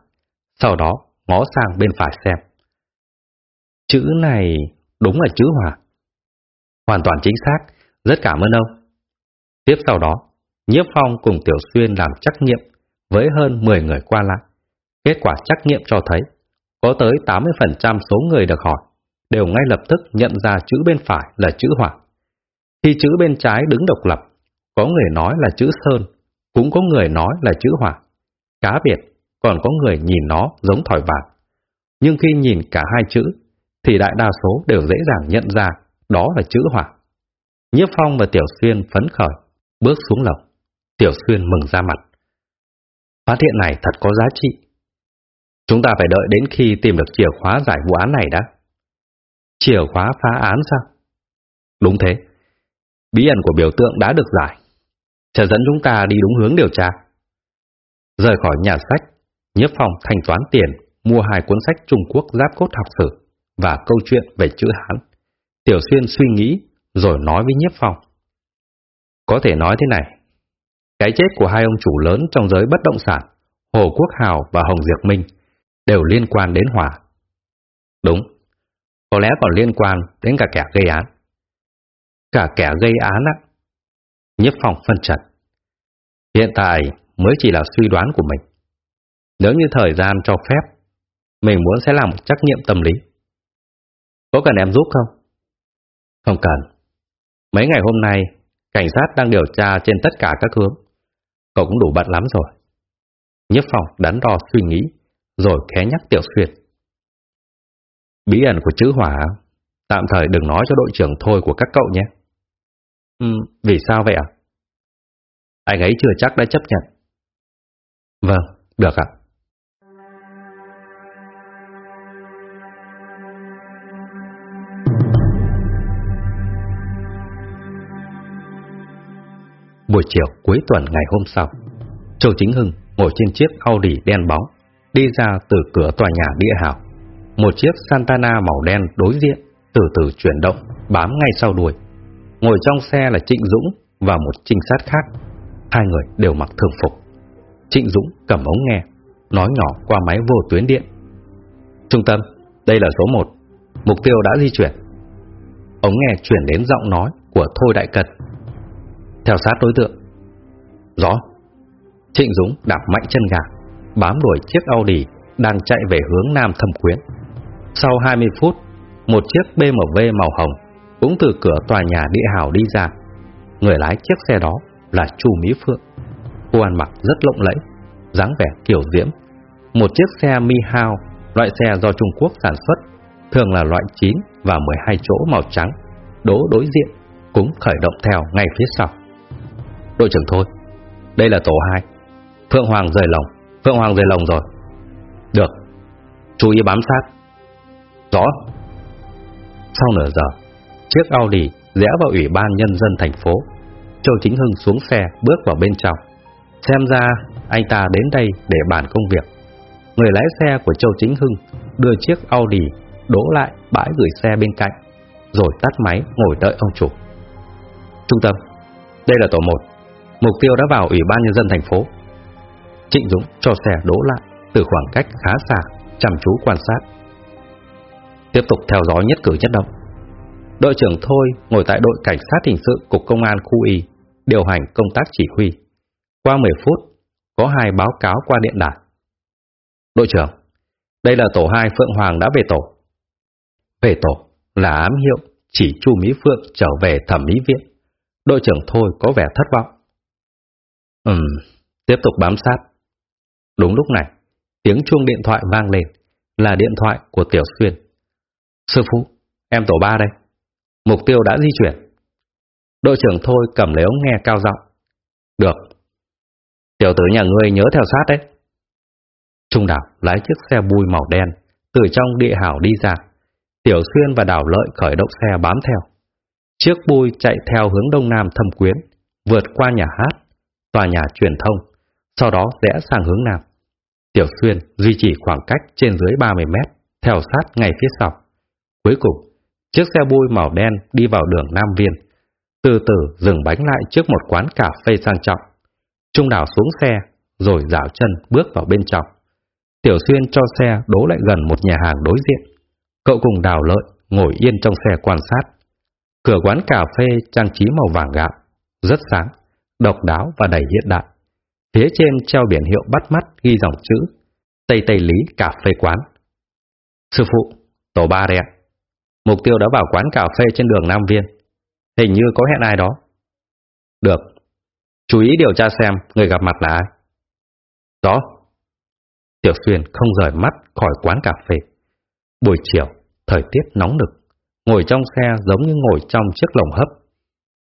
sau đó ngó sang bên phải xem. Chữ này đúng là chữ hòa Hoàn toàn chính xác, rất cảm ơn ông. Tiếp sau đó, Nhiếp Phong cùng Tiểu Xuyên làm trắc nghiệm với hơn 10 người qua lại. Kết quả trắc nghiệm cho thấy, có tới 80% số người được hỏi đều ngay lập tức nhận ra chữ bên phải là chữ hỏa. Khi chữ bên trái đứng độc lập, có người nói là chữ sơn, cũng có người nói là chữ hỏa. Cá biệt, còn có người nhìn nó giống thỏi vàng. Nhưng khi nhìn cả hai chữ thì đại đa số đều dễ dàng nhận ra đó là chữ hỏa. Nhiếp Phong và Tiểu Xuyên phấn khởi, bước xuống lầu. Tiểu Xuyên mừng ra mặt. Phát hiện này thật có giá trị. Chúng ta phải đợi đến khi tìm được chìa khóa giải vụ án này đã. Chìa khóa phá án sao? Đúng thế. Bí ẩn của biểu tượng đã được giải. Sẽ dẫn chúng ta đi đúng hướng điều tra. Rời khỏi nhà sách, Nhiếp Phong thanh toán tiền, mua hai cuốn sách Trung Quốc giáp cốt học sử và câu chuyện về chữ Hán. Tiểu Xuyên suy nghĩ rồi nói với Nhiếp Phong. Có thể nói thế này, cái chết của hai ông chủ lớn trong giới bất động sản, Hồ Quốc Hào và Hồng Diệp Minh, đều liên quan đến hỏa. Đúng, có lẽ còn liên quan đến cả kẻ gây án. Cả kẻ gây án á. Nhiếp Phong phân trần. Hiện tại mới chỉ là suy đoán của mình. Nếu như thời gian cho phép, mình muốn sẽ làm một trắc nghiệm tâm lý. Có cần em giúp không? Không cần. Mấy ngày hôm nay, cảnh sát đang điều tra trên tất cả các hướng. Cậu cũng đủ bận lắm rồi. Nhất phòng đắn đo suy nghĩ, rồi khé nhắc Tiểu Xuyên. Bí ẩn của chữ hỏa, tạm thời đừng nói cho đội trưởng thôi của các cậu nhé. Ừ, vì sao vậy ạ? Anh ấy chưa chắc đã chấp nhận. Vâng, được ạ. Buổi chiều cuối tuần ngày hôm sau, Châu Chính Hưng ngồi trên chiếc Audi đen bóng, đi ra từ cửa tòa nhà địa hào. Một chiếc Santana màu đen đối diện, từ từ chuyển động, bám ngay sau đuôi. Ngồi trong xe là Trịnh Dũng và một trinh sát khác. Hai người đều mặc thường phục. Trịnh Dũng cầm ống nghe, nói nhỏ qua máy vô tuyến điện. Trung tâm, đây là số 1, mục tiêu đã di chuyển. Ống nghe chuyển đến giọng nói của Thôi Đại Cật theo sát đối tượng. Rõ. Trịnh Dũng đạp mạnh chân gà, bám đuổi chiếc Audi đang chạy về hướng Nam Thâm Quyến. Sau 20 phút, một chiếc BMW màu hồng cũng từ cửa tòa nhà địa hào đi ra. Người lái chiếc xe đó là Chu Mỹ Phượng. Cô ăn mặc rất lộng lẫy, dáng vẻ kiểu diễm. Một chiếc xe Mi Hao, loại xe do Trung Quốc sản xuất, thường là loại 9 và 12 chỗ màu trắng, đố đối diện, cũng khởi động theo ngay phía sau. Đội trưởng thôi, đây là tổ 2. Phượng Hoàng rời lồng, Phượng Hoàng rời lồng rồi. Được, chú ý bám sát. Rõ. Sau nửa giờ, chiếc Audi rẽ vào Ủy ban Nhân dân thành phố. Châu Chính Hưng xuống xe bước vào bên trong. Xem ra anh ta đến đây để bàn công việc. Người lái xe của Châu Chính Hưng đưa chiếc Audi đỗ lại bãi gửi xe bên cạnh, rồi tắt máy ngồi đợi ông chủ. Trung tâm, đây là tổ 1. Mục tiêu đã vào Ủy ban Nhân dân thành phố. Trịnh Dũng cho xe đỗ lại từ khoảng cách khá xa, chăm chú quan sát. Tiếp tục theo dõi nhất cử nhất động. Đội trưởng Thôi ngồi tại đội cảnh sát hình sự Cục Công an khu Y, điều hành công tác chỉ huy. Qua 10 phút, có hai báo cáo qua điện đài. Đội trưởng, đây là tổ 2 Phượng Hoàng đã về tổ. Về tổ là ám hiệu chỉ Chu Mỹ Phượng trở về thẩm mỹ viện. Đội trưởng Thôi có vẻ thất vọng. Ừm, tiếp tục bám sát. Đúng lúc này, tiếng chuông điện thoại vang lên, là điện thoại của Tiểu Xuyên. Sư phụ, em tổ ba đây. Mục tiêu đã di chuyển. Đội trưởng Thôi cầm lấy ống nghe cao giọng. Được. Tiểu tử nhà ngươi nhớ theo sát đấy. Trung đảo lái chiếc xe bùi màu đen từ trong địa hảo đi ra. Tiểu Xuyên và đảo Lợi khởi động xe bám theo. Chiếc bùi chạy theo hướng đông nam thâm quyến, vượt qua nhà hát, tòa nhà truyền thông, sau đó rẽ sang hướng nam. Tiểu Xuyên duy trì khoảng cách trên dưới 30 mét, theo sát ngay phía sau. Cuối cùng, chiếc xe bui màu đen đi vào đường Nam Viên, từ từ dừng bánh lại trước một quán cà phê sang trọng. Trung đảo xuống xe, rồi dạo chân bước vào bên trong. Tiểu Xuyên cho xe đỗ lại gần một nhà hàng đối diện. Cậu cùng đào lợi ngồi yên trong xe quan sát. Cửa quán cà phê trang trí màu vàng gạo, rất sáng, độc đáo và đầy hiện đại. Phía trên treo biển hiệu bắt mắt ghi dòng chữ Tây Tây Lý Cà Phê Quán. Sư phụ, tổ ba đây ạ. Mục tiêu đã vào quán cà phê trên đường Nam Viên. Hình như có hẹn ai đó. Được. Chú ý điều tra xem người gặp mặt là ai. Đó. Tiểu Xuyên không rời mắt khỏi quán cà phê. Buổi chiều, thời tiết nóng nực. Ngồi trong xe giống như ngồi trong chiếc lồng hấp.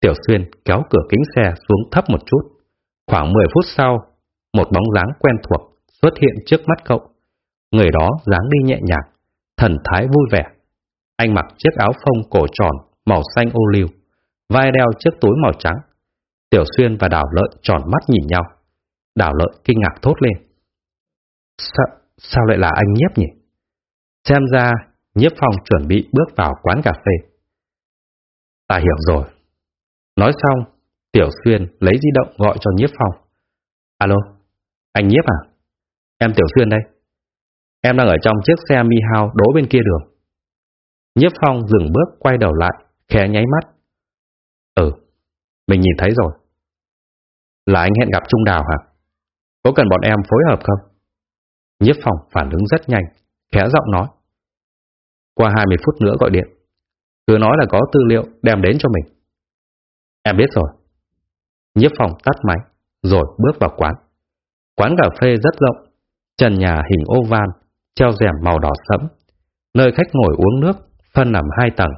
Tiểu Xuyên kéo cửa kính xe xuống thấp một chút. Khoảng 10 phút sau, một bóng dáng quen thuộc xuất hiện trước mắt cậu. Người đó dáng đi nhẹ nhàng, thần thái vui vẻ. Anh mặc chiếc áo phông cổ tròn màu xanh ô liu, vai đeo chiếc túi màu trắng. Tiểu Xuyên và Đào Lợi tròn mắt nhìn nhau. Đào Lợi kinh ngạc thốt lên. Sao, sao lại là anh nhiếp nhỉ? Xem ra, nhiếp phong chuẩn bị bước vào quán cà phê. Ta hiểu rồi. Nói xong, Tiểu Xuyên lấy di động gọi cho nhiếp phong. Alo, anh nhiếp à? Em Tiểu Xuyên đây. Em đang ở trong chiếc xe Mi Hao đỗ bên kia đường. Nhiếp phong dừng bước quay đầu lại, khẽ nháy mắt. Ừ, mình nhìn thấy rồi. Là anh hẹn gặp Trung Đào hả? Có cần bọn em phối hợp không? Nhiếp phong phản ứng rất nhanh, khẽ giọng nói. Qua 20 phút nữa gọi điện. Cứ nói là có tư liệu đem đến cho mình. Em biết rồi. Nhiếp phong tắt máy, rồi bước vào quán. Quán cà phê rất rộng, trần nhà hình oval, treo rèm màu đỏ sẫm. Nơi khách ngồi uống nước, phân làm hai tầng,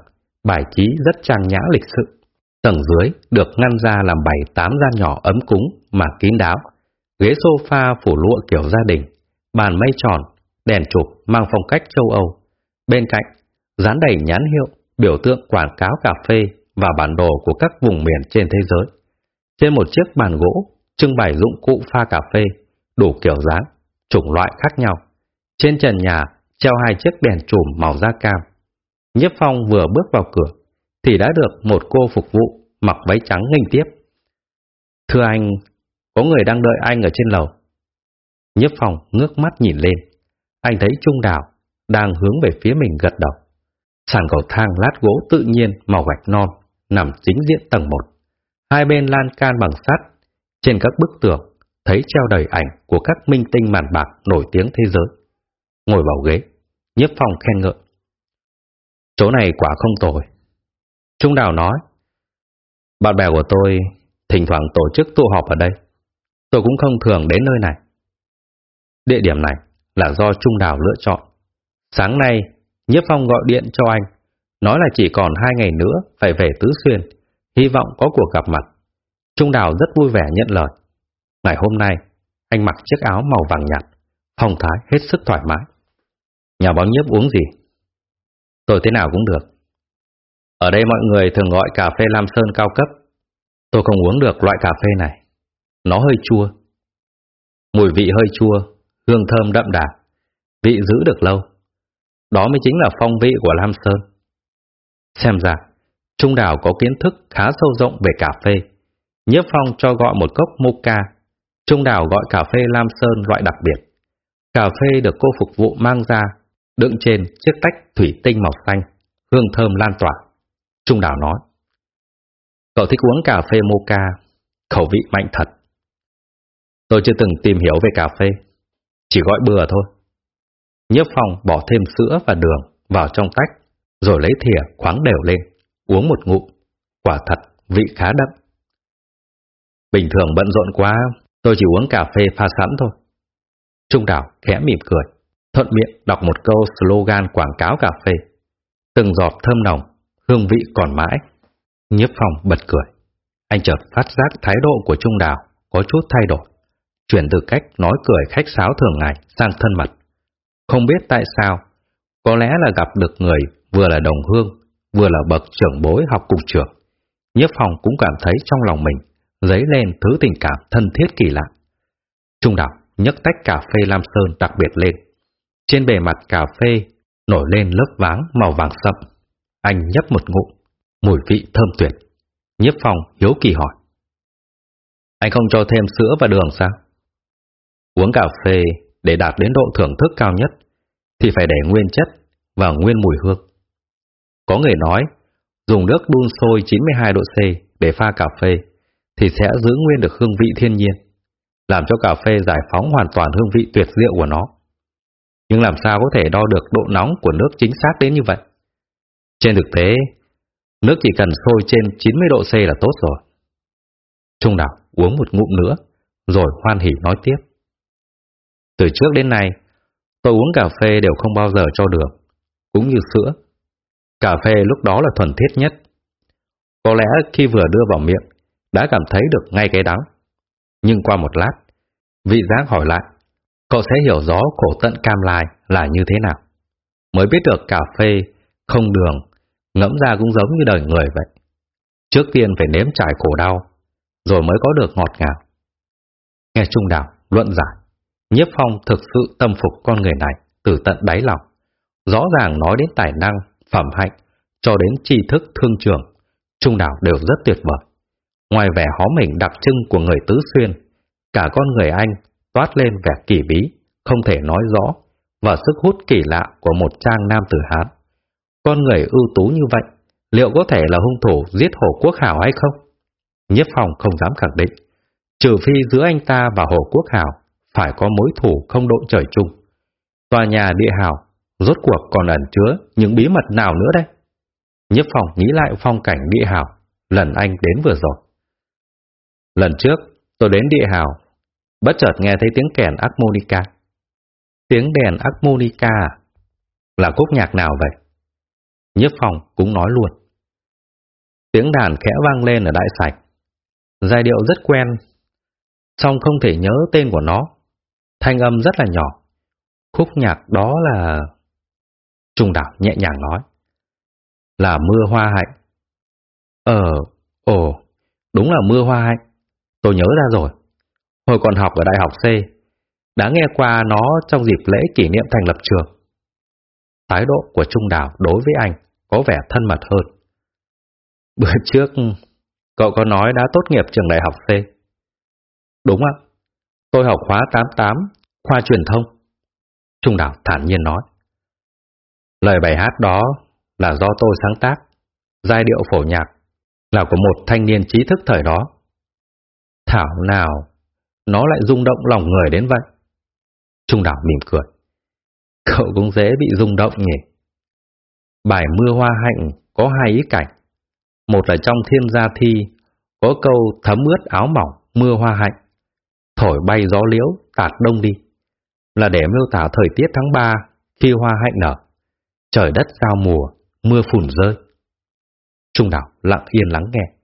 bài trí rất trang nhã lịch sự. Tầng dưới được ngăn ra làm bảy tám gian nhỏ ấm cúng mà kín đáo. Ghế sofa phủ lụa kiểu gia đình, bàn mây tròn, đèn chụp mang phong cách châu Âu. Bên cạnh, dán đầy nhãn hiệu, biểu tượng quảng cáo cà phê và bản đồ của các vùng miền trên thế giới. Trên một chiếc bàn gỗ, trưng bày dụng cụ pha cà phê, đủ kiểu dáng, chủng loại khác nhau. Trên trần nhà treo hai chiếc đèn chùm màu da cam. Nhiếp Phong vừa bước vào cửa, thì đã được một cô phục vụ mặc váy trắng nghênh tiếp. Thưa anh, có người đang đợi anh ở trên lầu. Nhiếp Phong ngước mắt nhìn lên, anh thấy Trung Đào đang hướng về phía mình gật đầu. Sàn cầu thang lát gỗ tự nhiên màu gạch non nằm chính diện tầng 1. Hai bên lan can bằng sắt, trên các bức tường thấy treo đầy ảnh của các minh tinh màn bạc nổi tiếng thế giới. Ngồi vào ghế, nhiếp phong khen ngợi. Chỗ này quả không tồi. Trung Đào nói, bạn bè của tôi thỉnh thoảng tổ chức tụ họp ở đây. Tôi cũng không thường đến nơi này. Địa điểm này là do Trung Đào lựa chọn. Sáng nay, Nhiếp Phong gọi điện cho anh, nói là chỉ còn hai ngày nữa phải về Tứ Xuyên, hy vọng có cuộc gặp mặt. Trung Đào rất vui vẻ nhận lời. Ngày hôm nay, anh mặc chiếc áo màu vàng nhạt, phong thái hết sức thoải mái. Nhà báo nhiếp uống gì? Tôi thế nào cũng được. Ở đây mọi người thường gọi cà phê Lam Sơn cao cấp. Tôi không uống được loại cà phê này. Nó hơi chua. Mùi vị hơi chua, hương thơm đậm đà, vị giữ được lâu. Đó mới chính là phong vị của Lam Sơn. Xem ra, Trung Đào có kiến thức khá sâu rộng về cà phê. Nhiếp Phong cho gọi một cốc mocha. Trung Đào gọi cà phê Lam Sơn loại đặc biệt. Cà phê được cô phục vụ mang ra, đựng trên chiếc tách thủy tinh màu xanh, hương thơm lan tỏa. Trung Đào nói. Cậu thích uống cà phê mocha, khẩu vị mạnh thật. Tôi chưa từng tìm hiểu về cà phê, chỉ gọi bừa thôi. Nhấp Phong bỏ thêm sữa và đường vào trong tách, rồi lấy thìa khoáng đều lên, uống một ngụm. Quả thật, vị khá đậm. Bình thường bận rộn quá, tôi chỉ uống cà phê pha sẵn thôi. Trung Đảo khẽ mỉm cười, thuận miệng đọc một câu slogan quảng cáo cà phê. Từng giọt thơm nồng, hương vị còn mãi. Nhiếp phòng bật cười. Anh chợt phát giác thái độ của Trung Đào có chút thay đổi, chuyển từ cách nói cười khách sáo thường ngày sang thân mật. Không biết tại sao, có lẽ là gặp được người vừa là đồng hương, vừa là bậc trưởng bối học cùng trường. Nhiếp phòng cũng cảm thấy trong lòng mình dấy lên thứ tình cảm thân thiết kỳ lạ. Trung Đào nhấc tách cà phê Lam Sơn đặc biệt lên. Trên bề mặt cà phê nổi lên lớp váng màu vàng sậm. Anh nhấp một ngụm, mùi vị thơm tuyệt. Nhiếp phòng hiếu kỳ hỏi. Anh không cho thêm sữa và đường sao? Uống cà phê để đạt đến độ thưởng thức cao nhất thì phải để nguyên chất và nguyên mùi hương. Có người nói, dùng nước đun sôi 92 độ C để pha cà phê thì sẽ giữ nguyên được hương vị thiên nhiên, làm cho cà phê giải phóng hoàn toàn hương vị tuyệt diệu của nó. Nhưng làm sao có thể đo được độ nóng của nước chính xác đến như vậy? Trên thực tế, nước chỉ cần sôi trên 90 độ C là tốt rồi. Trung đảo uống một ngụm nữa, rồi hoan hỉ nói tiếp. Từ trước đến nay, tôi uống cà phê đều không bao giờ cho đường, cũng như sữa. Cà phê lúc đó là thuần thiết nhất. Có lẽ khi vừa đưa vào miệng, đã cảm thấy được ngay cái đắng. Nhưng qua một lát, vị giác hỏi lại, cậu sẽ hiểu rõ khổ tận cam lai là như thế nào. Mới biết được cà phê, không đường, ngẫm ra cũng giống như đời người vậy. Trước tiên phải nếm trải khổ đau, rồi mới có được ngọt ngào. Nghe Trung Đào luận giải, Nhiếp Phong thực sự tâm phục con người này từ tận đáy lòng. Rõ ràng nói đến tài năng, phẩm hạnh, cho đến tri thức thương trường, Trung Đào đều rất tuyệt vời. Ngoài vẻ hó mình đặc trưng của người tứ xuyên, cả con người anh toát lên vẻ kỳ bí, không thể nói rõ, và sức hút kỳ lạ của một trang nam tử Hán. Con người ưu tú như vậy, liệu có thể là hung thủ giết Hồ Quốc Hảo hay không? Nhiếp phòng không dám khẳng định, trừ phi giữa anh ta và Hồ Quốc Hảo phải có mối thủ không đội trời chung. Tòa nhà địa Hào, rốt cuộc còn ẩn chứa những bí mật nào nữa đây? Nhiếp phòng nghĩ lại phong cảnh địa Hào, lần anh đến vừa rồi. Lần trước, tôi đến địa hào, bất chợt nghe thấy tiếng kèn harmonica. Tiếng đèn harmonica? Là khúc nhạc nào vậy? Nhiếp phòng cũng nói luôn. Tiếng đàn khẽ vang lên ở đại sạch. Giai điệu rất quen, song không thể nhớ tên của nó. Thanh âm rất là nhỏ. Khúc nhạc đó là... Trung đảo nhẹ nhàng nói. Là mưa hoa hạnh. Ờ, ồ, đúng là mưa hoa hạnh. Tôi nhớ ra rồi. Hồi còn học ở Đại học C, đã nghe qua nó trong dịp lễ kỷ niệm thành lập trường. Thái độ của Trung Đào đối với anh có vẻ thân mật hơn. Bữa trước, cậu có nói đã tốt nghiệp trường Đại học C. Đúng ạ. Tôi học khóa 88, khoa truyền thông. Trung Đào thản nhiên nói. Lời bài hát đó là do tôi sáng tác. Giai điệu phổ nhạc là của một thanh niên trí thức thời đó. Thảo nào, nó lại rung động lòng người đến vậy. Trung đảo mỉm cười. Cậu cũng dễ bị rung động nhỉ. Bài Mưa Hoa Hạnh có hai ý cảnh. Một là trong thiên gia thi, có câu thấm ướt áo mỏng, mưa hoa hạnh, thổi bay gió liễu, tạt đông đi, là để miêu tả thời tiết tháng 3 khi hoa hạnh nở, trời đất giao mùa, mưa phùn rơi. Trung đảo lặng yên lắng nghe.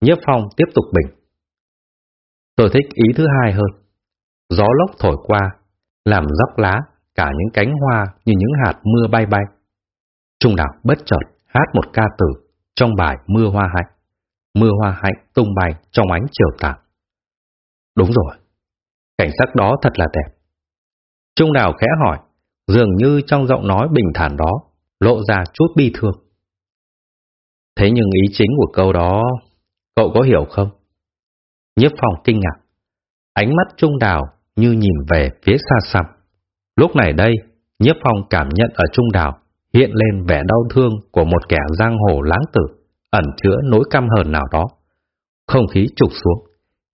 Nhiếp phong tiếp tục bình. Tôi thích ý thứ hai hơn. Gió lốc thổi qua, làm dốc lá, cả những cánh hoa như những hạt mưa bay bay. Trung đảo bất chợt hát một ca từ trong bài Mưa hoa hạnh. Mưa hoa hạnh tung bay trong ánh chiều tà. Đúng rồi, cảnh sắc đó thật là đẹp. Trung đảo khẽ hỏi, dường như trong giọng nói bình thản đó lộ ra chút bi thương. Thế nhưng ý chính của câu đó, cậu có hiểu không? Nhiếp phòng kinh ngạc. Ánh mắt trung đào như nhìn về phía xa xăm. Lúc này đây, nhiếp phong cảm nhận ở trung đào hiện lên vẻ đau thương của một kẻ giang hồ láng tử, ẩn chứa nỗi căm hờn nào đó. Không khí trục xuống,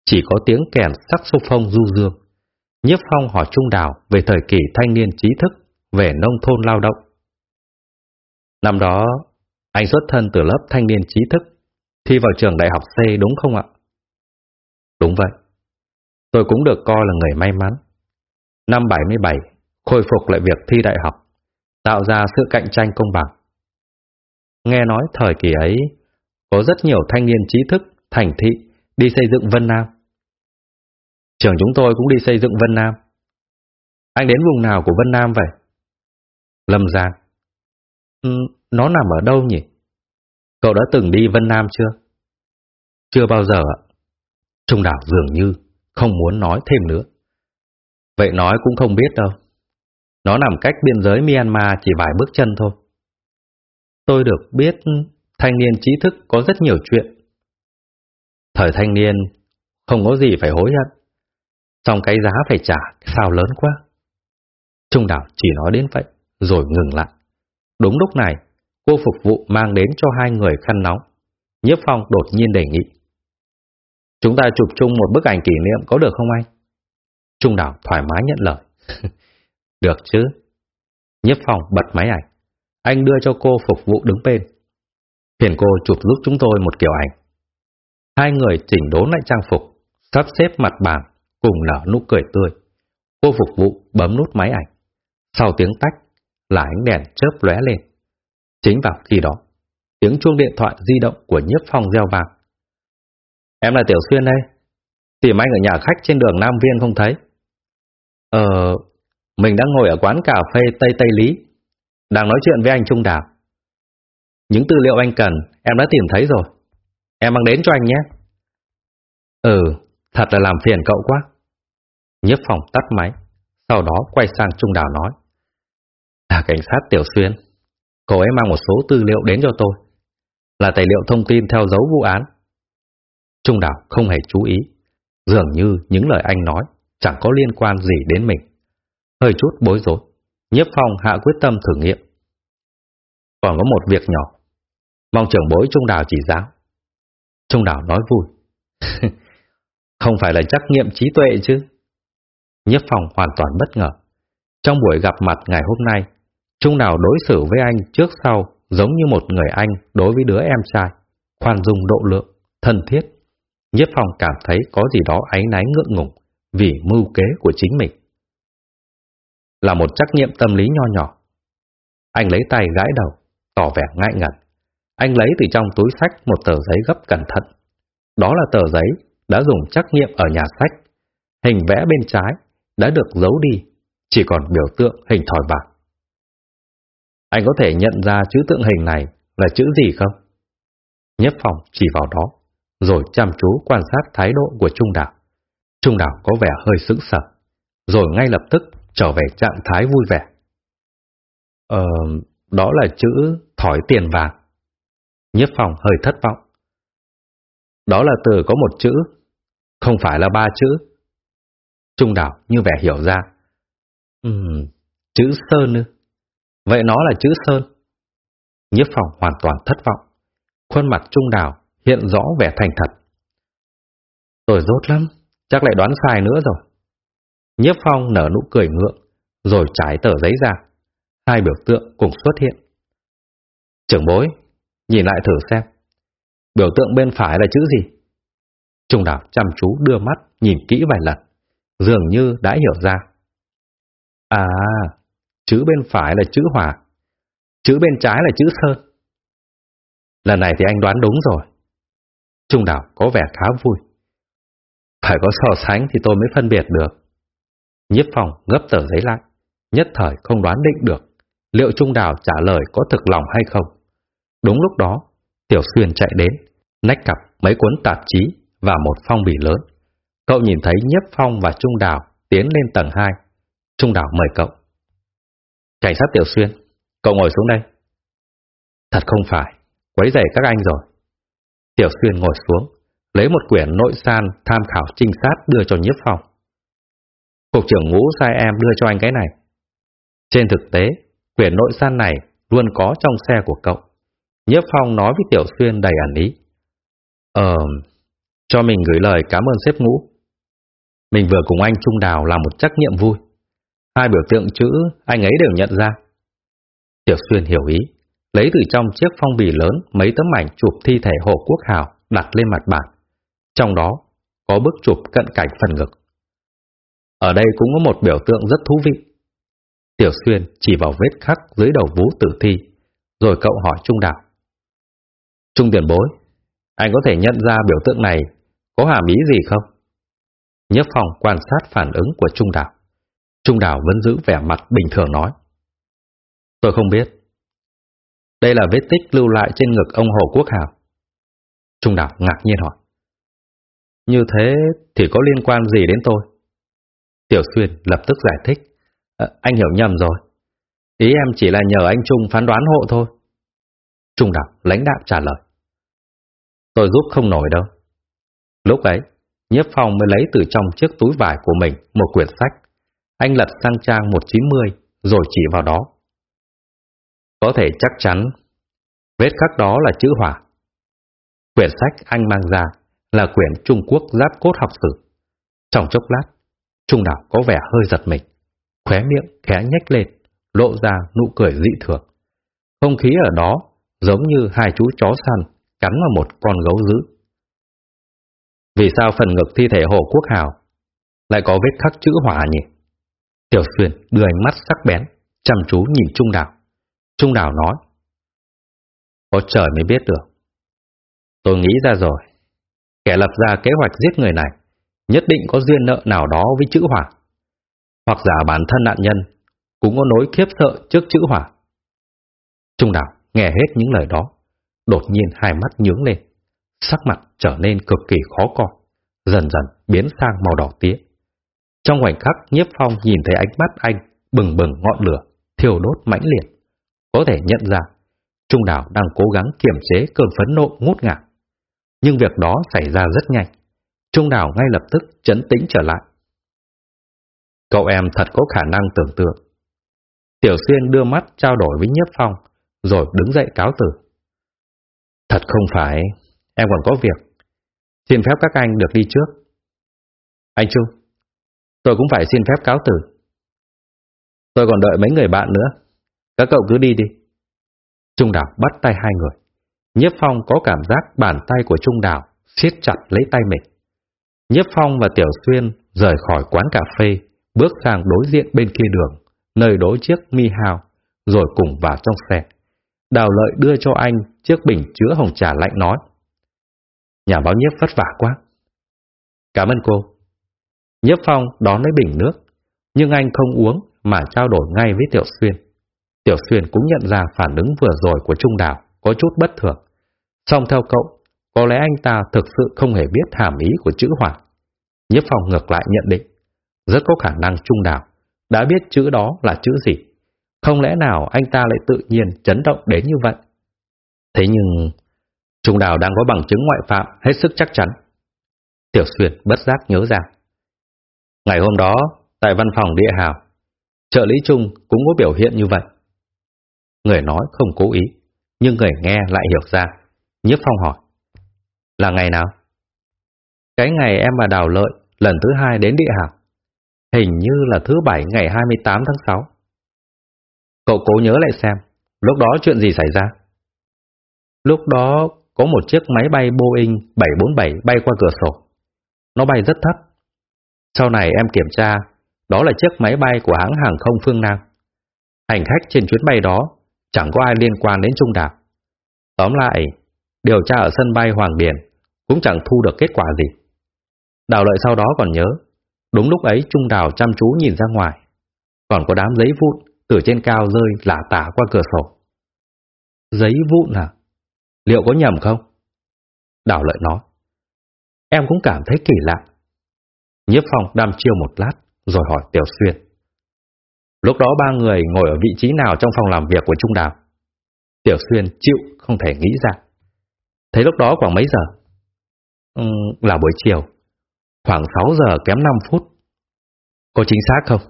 chỉ có tiếng kèn sắc xô phong du dương. Nhiếp phong hỏi trung đào về thời kỳ thanh niên trí thức, về nông thôn lao động. Năm đó, anh xuất thân từ lớp thanh niên trí thức, thi vào trường đại học C đúng không ạ? Đúng vậy. Tôi cũng được coi là người may mắn. Năm 77, khôi phục lại việc thi đại học, tạo ra sự cạnh tranh công bằng. Nghe nói thời kỳ ấy, có rất nhiều thanh niên trí thức, thành thị đi xây dựng Vân Nam. Trường chúng tôi cũng đi xây dựng Vân Nam. Anh đến vùng nào của Vân Nam vậy? Lâm Giang. Ừ, nó nằm ở đâu nhỉ? Cậu đã từng đi Vân Nam chưa? Chưa bao giờ ạ. Trung đảo dường như không muốn nói thêm nữa. Vậy nói cũng không biết đâu. Nó nằm cách biên giới Myanmar chỉ vài bước chân thôi. Tôi được biết thanh niên trí thức có rất nhiều chuyện. Thời thanh niên không có gì phải hối hận. Xong cái giá phải trả sao lớn quá. Trung đảo chỉ nói đến vậy, rồi ngừng lại. Đúng lúc này, cô phục vụ mang đến cho hai người khăn nóng. Nhiếp Phong đột nhiên đề nghị. Chúng ta chụp chung một bức ảnh kỷ niệm có được không anh? Trung đảo thoải mái nhận lời. được chứ. Nhất Phong bật máy ảnh. Anh đưa cho cô phục vụ đứng bên. Phiền cô chụp giúp chúng tôi một kiểu ảnh. Hai người chỉnh đốn lại trang phục, sắp xếp mặt bàn, cùng nở nụ cười tươi. Cô phục vụ bấm nút máy ảnh. Sau tiếng tách, là ánh đèn chớp lóe lên. Chính vào khi đó, tiếng chuông điện thoại di động của nhiếp phong reo vang. Em là Tiểu Xuyên đây. Tìm anh ở nhà khách trên đường Nam Viên không thấy. Ờ, mình đang ngồi ở quán cà phê Tây Tây Lý. Đang nói chuyện với anh Trung Đào. Những tư liệu anh cần, em đã tìm thấy rồi. Em mang đến cho anh nhé. Ừ, thật là làm phiền cậu quá. nhấp phòng tắt máy, sau đó quay sang Trung Đào nói. Là cảnh sát Tiểu Xuyên. Cô ấy mang một số tư liệu đến cho tôi. Là tài liệu thông tin theo dấu vụ án. Trung Đào không hề chú ý. Dường như những lời anh nói chẳng có liên quan gì đến mình. Hơi chút bối rối, nhiếp phong hạ quyết tâm thử nghiệm. Còn có một việc nhỏ, mong trưởng bối Trung Đào chỉ giáo. Trung Đào nói vui. không phải là trắc nghiệm trí tuệ chứ. Nhiếp phong hoàn toàn bất ngờ. Trong buổi gặp mặt ngày hôm nay, Trung Đào đối xử với anh trước sau giống như một người anh đối với đứa em trai, khoan dung độ lượng, thân thiết. Nhất Phong cảm thấy có gì đó áy náy ngượng ngùng vì mưu kế của chính mình. Là một trắc nghiệm tâm lý nho nhỏ. Anh lấy tay gãi đầu, tỏ vẻ ngại ngần. Anh lấy từ trong túi sách một tờ giấy gấp cẩn thận. Đó là tờ giấy đã dùng trắc nghiệm ở nhà sách. Hình vẽ bên trái đã được giấu đi, chỉ còn biểu tượng hình thỏi bạc. Anh có thể nhận ra chữ tượng hình này là chữ gì không? Nhất Phong chỉ vào đó, rồi chăm chú quan sát thái độ của Trung Đảo. Trung Đảo có vẻ hơi sững sờ, rồi ngay lập tức trở về trạng thái vui vẻ. Ờ, đó là chữ thỏi tiền vàng. Nhất phòng hơi thất vọng. Đó là từ có một chữ, không phải là ba chữ. Trung đảo như vẻ hiểu ra. Ừm, chữ sơn ư. Vậy nó là chữ sơn. Nhất phòng hoàn toàn thất vọng. Khuôn mặt trung đảo hiện rõ vẻ thành thật. Tôi rốt lắm, chắc lại đoán sai nữa rồi. Nhiếp phong nở nụ cười ngượng, rồi trải tờ giấy ra. Hai biểu tượng cùng xuất hiện. Trưởng bối, nhìn lại thử xem. Biểu tượng bên phải là chữ gì? Trung đảo chăm chú đưa mắt nhìn kỹ vài lần, dường như đã hiểu ra. À, chữ bên phải là chữ hỏa, chữ bên trái là chữ sơn. Lần này thì anh đoán đúng rồi. Trung đảo có vẻ khá vui. Phải có so sánh thì tôi mới phân biệt được. Nhiếp phòng gấp tờ giấy lại, nhất thời không đoán định được liệu Trung đảo trả lời có thực lòng hay không. Đúng lúc đó, Tiểu Xuyên chạy đến, nách cặp mấy cuốn tạp chí và một phong bì lớn. Cậu nhìn thấy Nhiếp Phong và Trung Đào tiến lên tầng 2. Trung Đào mời cậu. Cảnh sát Tiểu Xuyên, cậu ngồi xuống đây. Thật không phải, quấy rầy các anh rồi. Tiểu Xuyên ngồi xuống, lấy một quyển nội san tham khảo trinh sát đưa cho Nhiếp Phong. Cục trưởng ngũ sai em đưa cho anh cái này. Trên thực tế, quyển nội san này luôn có trong xe của cậu. Nhiếp Phong nói với Tiểu Xuyên đầy ẩn ý. Ờ, cho mình gửi lời cảm ơn sếp ngũ. Mình vừa cùng anh Trung Đào làm một trách nhiệm vui. Hai biểu tượng chữ anh ấy đều nhận ra. Tiểu Xuyên hiểu ý, lấy từ trong chiếc phong bì lớn mấy tấm ảnh chụp thi thể Hồ Quốc Hào đặt lên mặt bàn. Trong đó có bức chụp cận cảnh phần ngực. Ở đây cũng có một biểu tượng rất thú vị. Tiểu Xuyên chỉ vào vết khắc dưới đầu vú tử thi, rồi cậu hỏi Trung đạo Trung tiền bối, anh có thể nhận ra biểu tượng này có hàm ý gì không? Nhấp phòng quan sát phản ứng của Trung đạo Trung đạo vẫn giữ vẻ mặt bình thường nói. Tôi không biết. Đây là vết tích lưu lại trên ngực ông Hồ Quốc Hào. Trung Đạo ngạc nhiên hỏi. Như thế thì có liên quan gì đến tôi? Tiểu Xuyên lập tức giải thích. À, anh hiểu nhầm rồi. Ý em chỉ là nhờ anh Trung phán đoán hộ thôi. Trung Đạo lãnh đạm trả lời. Tôi giúp không nổi đâu. Lúc ấy, Nhiếp Phong mới lấy từ trong chiếc túi vải của mình một quyển sách. Anh lật sang trang 190 rồi chỉ vào đó. Có thể chắc chắn vết khắc đó là chữ hỏa. Quyển sách anh mang ra là quyển Trung Quốc giáp cốt học sử. Trong chốc lát, Trung Đảo có vẻ hơi giật mình, khóe miệng khẽ nhếch lên, lộ ra nụ cười dị thường. Không khí ở đó giống như hai chú chó săn cắn vào một con gấu dữ. Vì sao phần ngực thi thể Hồ Quốc Hào lại có vết khắc chữ hỏa nhỉ? Tiểu Xuyên đưa ánh mắt sắc bén, chăm chú nhìn Trung đảo. Trung Đào nói, có trời mới biết được. Tôi nghĩ ra rồi, kẻ lập ra kế hoạch giết người này nhất định có duyên nợ nào đó với chữ hỏa. Hoặc giả bản thân nạn nhân cũng có nỗi khiếp sợ trước chữ hỏa. Trung Đào nghe hết những lời đó, đột nhiên hai mắt nhướng lên, sắc mặt trở nên cực kỳ khó coi, dần dần biến sang màu đỏ tía. Trong khoảnh khắc nhiếp phong nhìn thấy ánh mắt anh bừng bừng ngọn lửa, thiêu đốt mãnh liệt, có thể nhận ra Trung Đảo đang cố gắng kiềm chế cơn phấn nộ ngút ngạt. Nhưng việc đó xảy ra rất nhanh. Trung Đảo ngay lập tức chấn tĩnh trở lại. Cậu em thật có khả năng tưởng tượng. Tiểu Xuyên đưa mắt trao đổi với Nhiếp Phong, rồi đứng dậy cáo tử. Thật không phải, em còn có việc. Xin phép các anh được đi trước. Anh Trung, tôi cũng phải xin phép cáo tử. Tôi còn đợi mấy người bạn nữa. Các cậu cứ đi đi. Trung Đảo bắt tay hai người. Nhiếp Phong có cảm giác bàn tay của Trung Đảo siết chặt lấy tay mình. Nhiếp Phong và Tiểu Xuyên rời khỏi quán cà phê, bước sang đối diện bên kia đường, nơi đối chiếc mi hào, rồi cùng vào trong xe. Đào lợi đưa cho anh chiếc bình chứa hồng trà lạnh nói. Nhà báo nhiếp vất vả quá. Cảm ơn cô. Nhiếp Phong đón lấy bình nước, nhưng anh không uống mà trao đổi ngay với Tiểu Xuyên. Tiểu Xuyên cũng nhận ra phản ứng vừa rồi của Trung Đào có chút bất thường. Song theo cậu, có lẽ anh ta thực sự không hề biết hàm ý của chữ hỏa. Nhiếp Phong ngược lại nhận định, rất có khả năng Trung Đào đã biết chữ đó là chữ gì. Không lẽ nào anh ta lại tự nhiên chấn động đến như vậy? Thế nhưng, Trung Đào đang có bằng chứng ngoại phạm hết sức chắc chắn. Tiểu Xuyên bất giác nhớ ra. Ngày hôm đó, tại văn phòng địa hào, trợ lý Trung cũng có biểu hiện như vậy. Người nói không cố ý, nhưng người nghe lại hiểu ra. Nhiếp Phong hỏi. Là ngày nào? Cái ngày em và Đào Lợi lần thứ hai đến địa hào. Hình như là thứ bảy ngày 28 tháng 6. Cậu cố nhớ lại xem, lúc đó chuyện gì xảy ra? Lúc đó có một chiếc máy bay Boeing 747 bay qua cửa sổ. Nó bay rất thấp. Sau này em kiểm tra, đó là chiếc máy bay của hãng hàng không phương Nam. Hành khách trên chuyến bay đó chẳng có ai liên quan đến Trung Đảo. Tóm lại, điều tra ở sân bay Hoàng Điền cũng chẳng thu được kết quả gì. Đào lợi sau đó còn nhớ, đúng lúc ấy Trung Đào chăm chú nhìn ra ngoài, còn có đám giấy vụn từ trên cao rơi lả tả qua cửa sổ. Giấy vụn à? Liệu có nhầm không? Đào lợi nói. Em cũng cảm thấy kỳ lạ. Nhiếp phòng đăm chiêu một lát, rồi hỏi Tiểu Xuyên. Lúc đó ba người ngồi ở vị trí nào trong phòng làm việc của Trung Đào? Tiểu Xuyên chịu không thể nghĩ ra. Thấy lúc đó khoảng mấy giờ? Ừ, là buổi chiều. Khoảng 6 giờ kém 5 phút. Có chính xác không?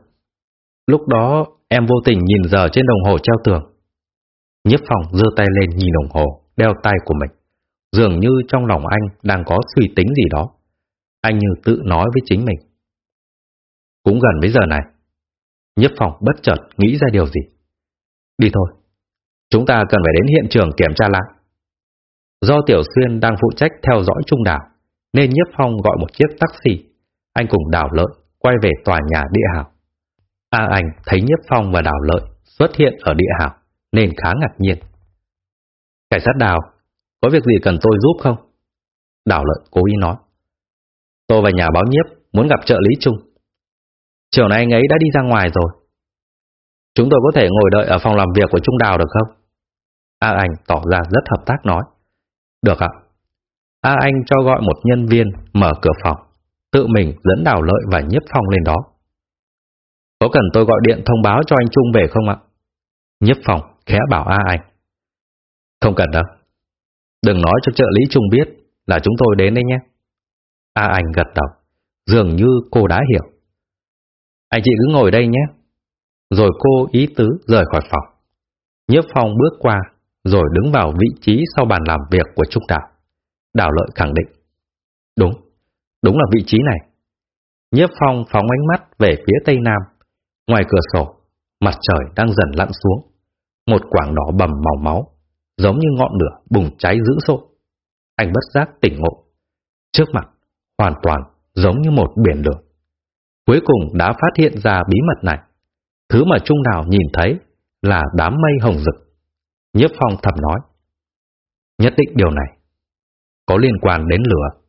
Lúc đó em vô tình nhìn giờ trên đồng hồ treo tường. Nhiếp phòng giơ tay lên nhìn đồng hồ, đeo tay của mình. Dường như trong lòng anh đang có suy tính gì đó. Anh như tự nói với chính mình. Cũng gần với giờ này. Nhất phòng bất chợt nghĩ ra điều gì. Đi thôi. Chúng ta cần phải đến hiện trường kiểm tra lại. Do Tiểu Xuyên đang phụ trách theo dõi Trung Đảo, nên Nhất Phong gọi một chiếc taxi. Anh cùng Đào Lợi quay về tòa nhà địa hào. A Anh thấy Nhất Phong và Đào Lợi xuất hiện ở địa hào, nên khá ngạc nhiên. Cảnh sát Đào, có việc gì cần tôi giúp không? Đào Lợi cố ý nói. Tôi và nhà báo Nhiếp muốn gặp trợ lý Trung. Chiều nay anh ấy đã đi ra ngoài rồi. Chúng tôi có thể ngồi đợi ở phòng làm việc của Trung Đào được không? A Anh tỏ ra rất hợp tác nói. Được ạ. A Anh cho gọi một nhân viên mở cửa phòng, tự mình dẫn Đào Lợi và Nhiếp Phong lên đó. Có cần tôi gọi điện thông báo cho anh Trung về không ạ? Nhiếp Phong khẽ bảo A Anh. Không cần đâu. Đừng nói cho trợ lý Trung biết là chúng tôi đến đây nhé. A Anh gật đầu, dường như cô đã hiểu. Anh chị cứ ngồi đây nhé. Rồi cô ý tứ rời khỏi phòng. Nhiếp Phong bước qua, rồi đứng vào vị trí sau bàn làm việc của Trung Đào. Đào lợi khẳng định. Đúng, đúng là vị trí này. Nhiếp Phong phóng ánh mắt về phía tây nam. Ngoài cửa sổ, mặt trời đang dần lặn xuống. Một quảng đỏ bầm màu máu, giống như ngọn lửa bùng cháy dữ dội. Anh bất giác tỉnh ngộ. Trước mặt, hoàn toàn giống như một biển lửa. Cuối cùng đã phát hiện ra bí mật này. Thứ mà Trung Đào nhìn thấy là đám mây hồng rực. Nhiếp Phong thầm nói. Nhất định điều này có liên quan đến lửa.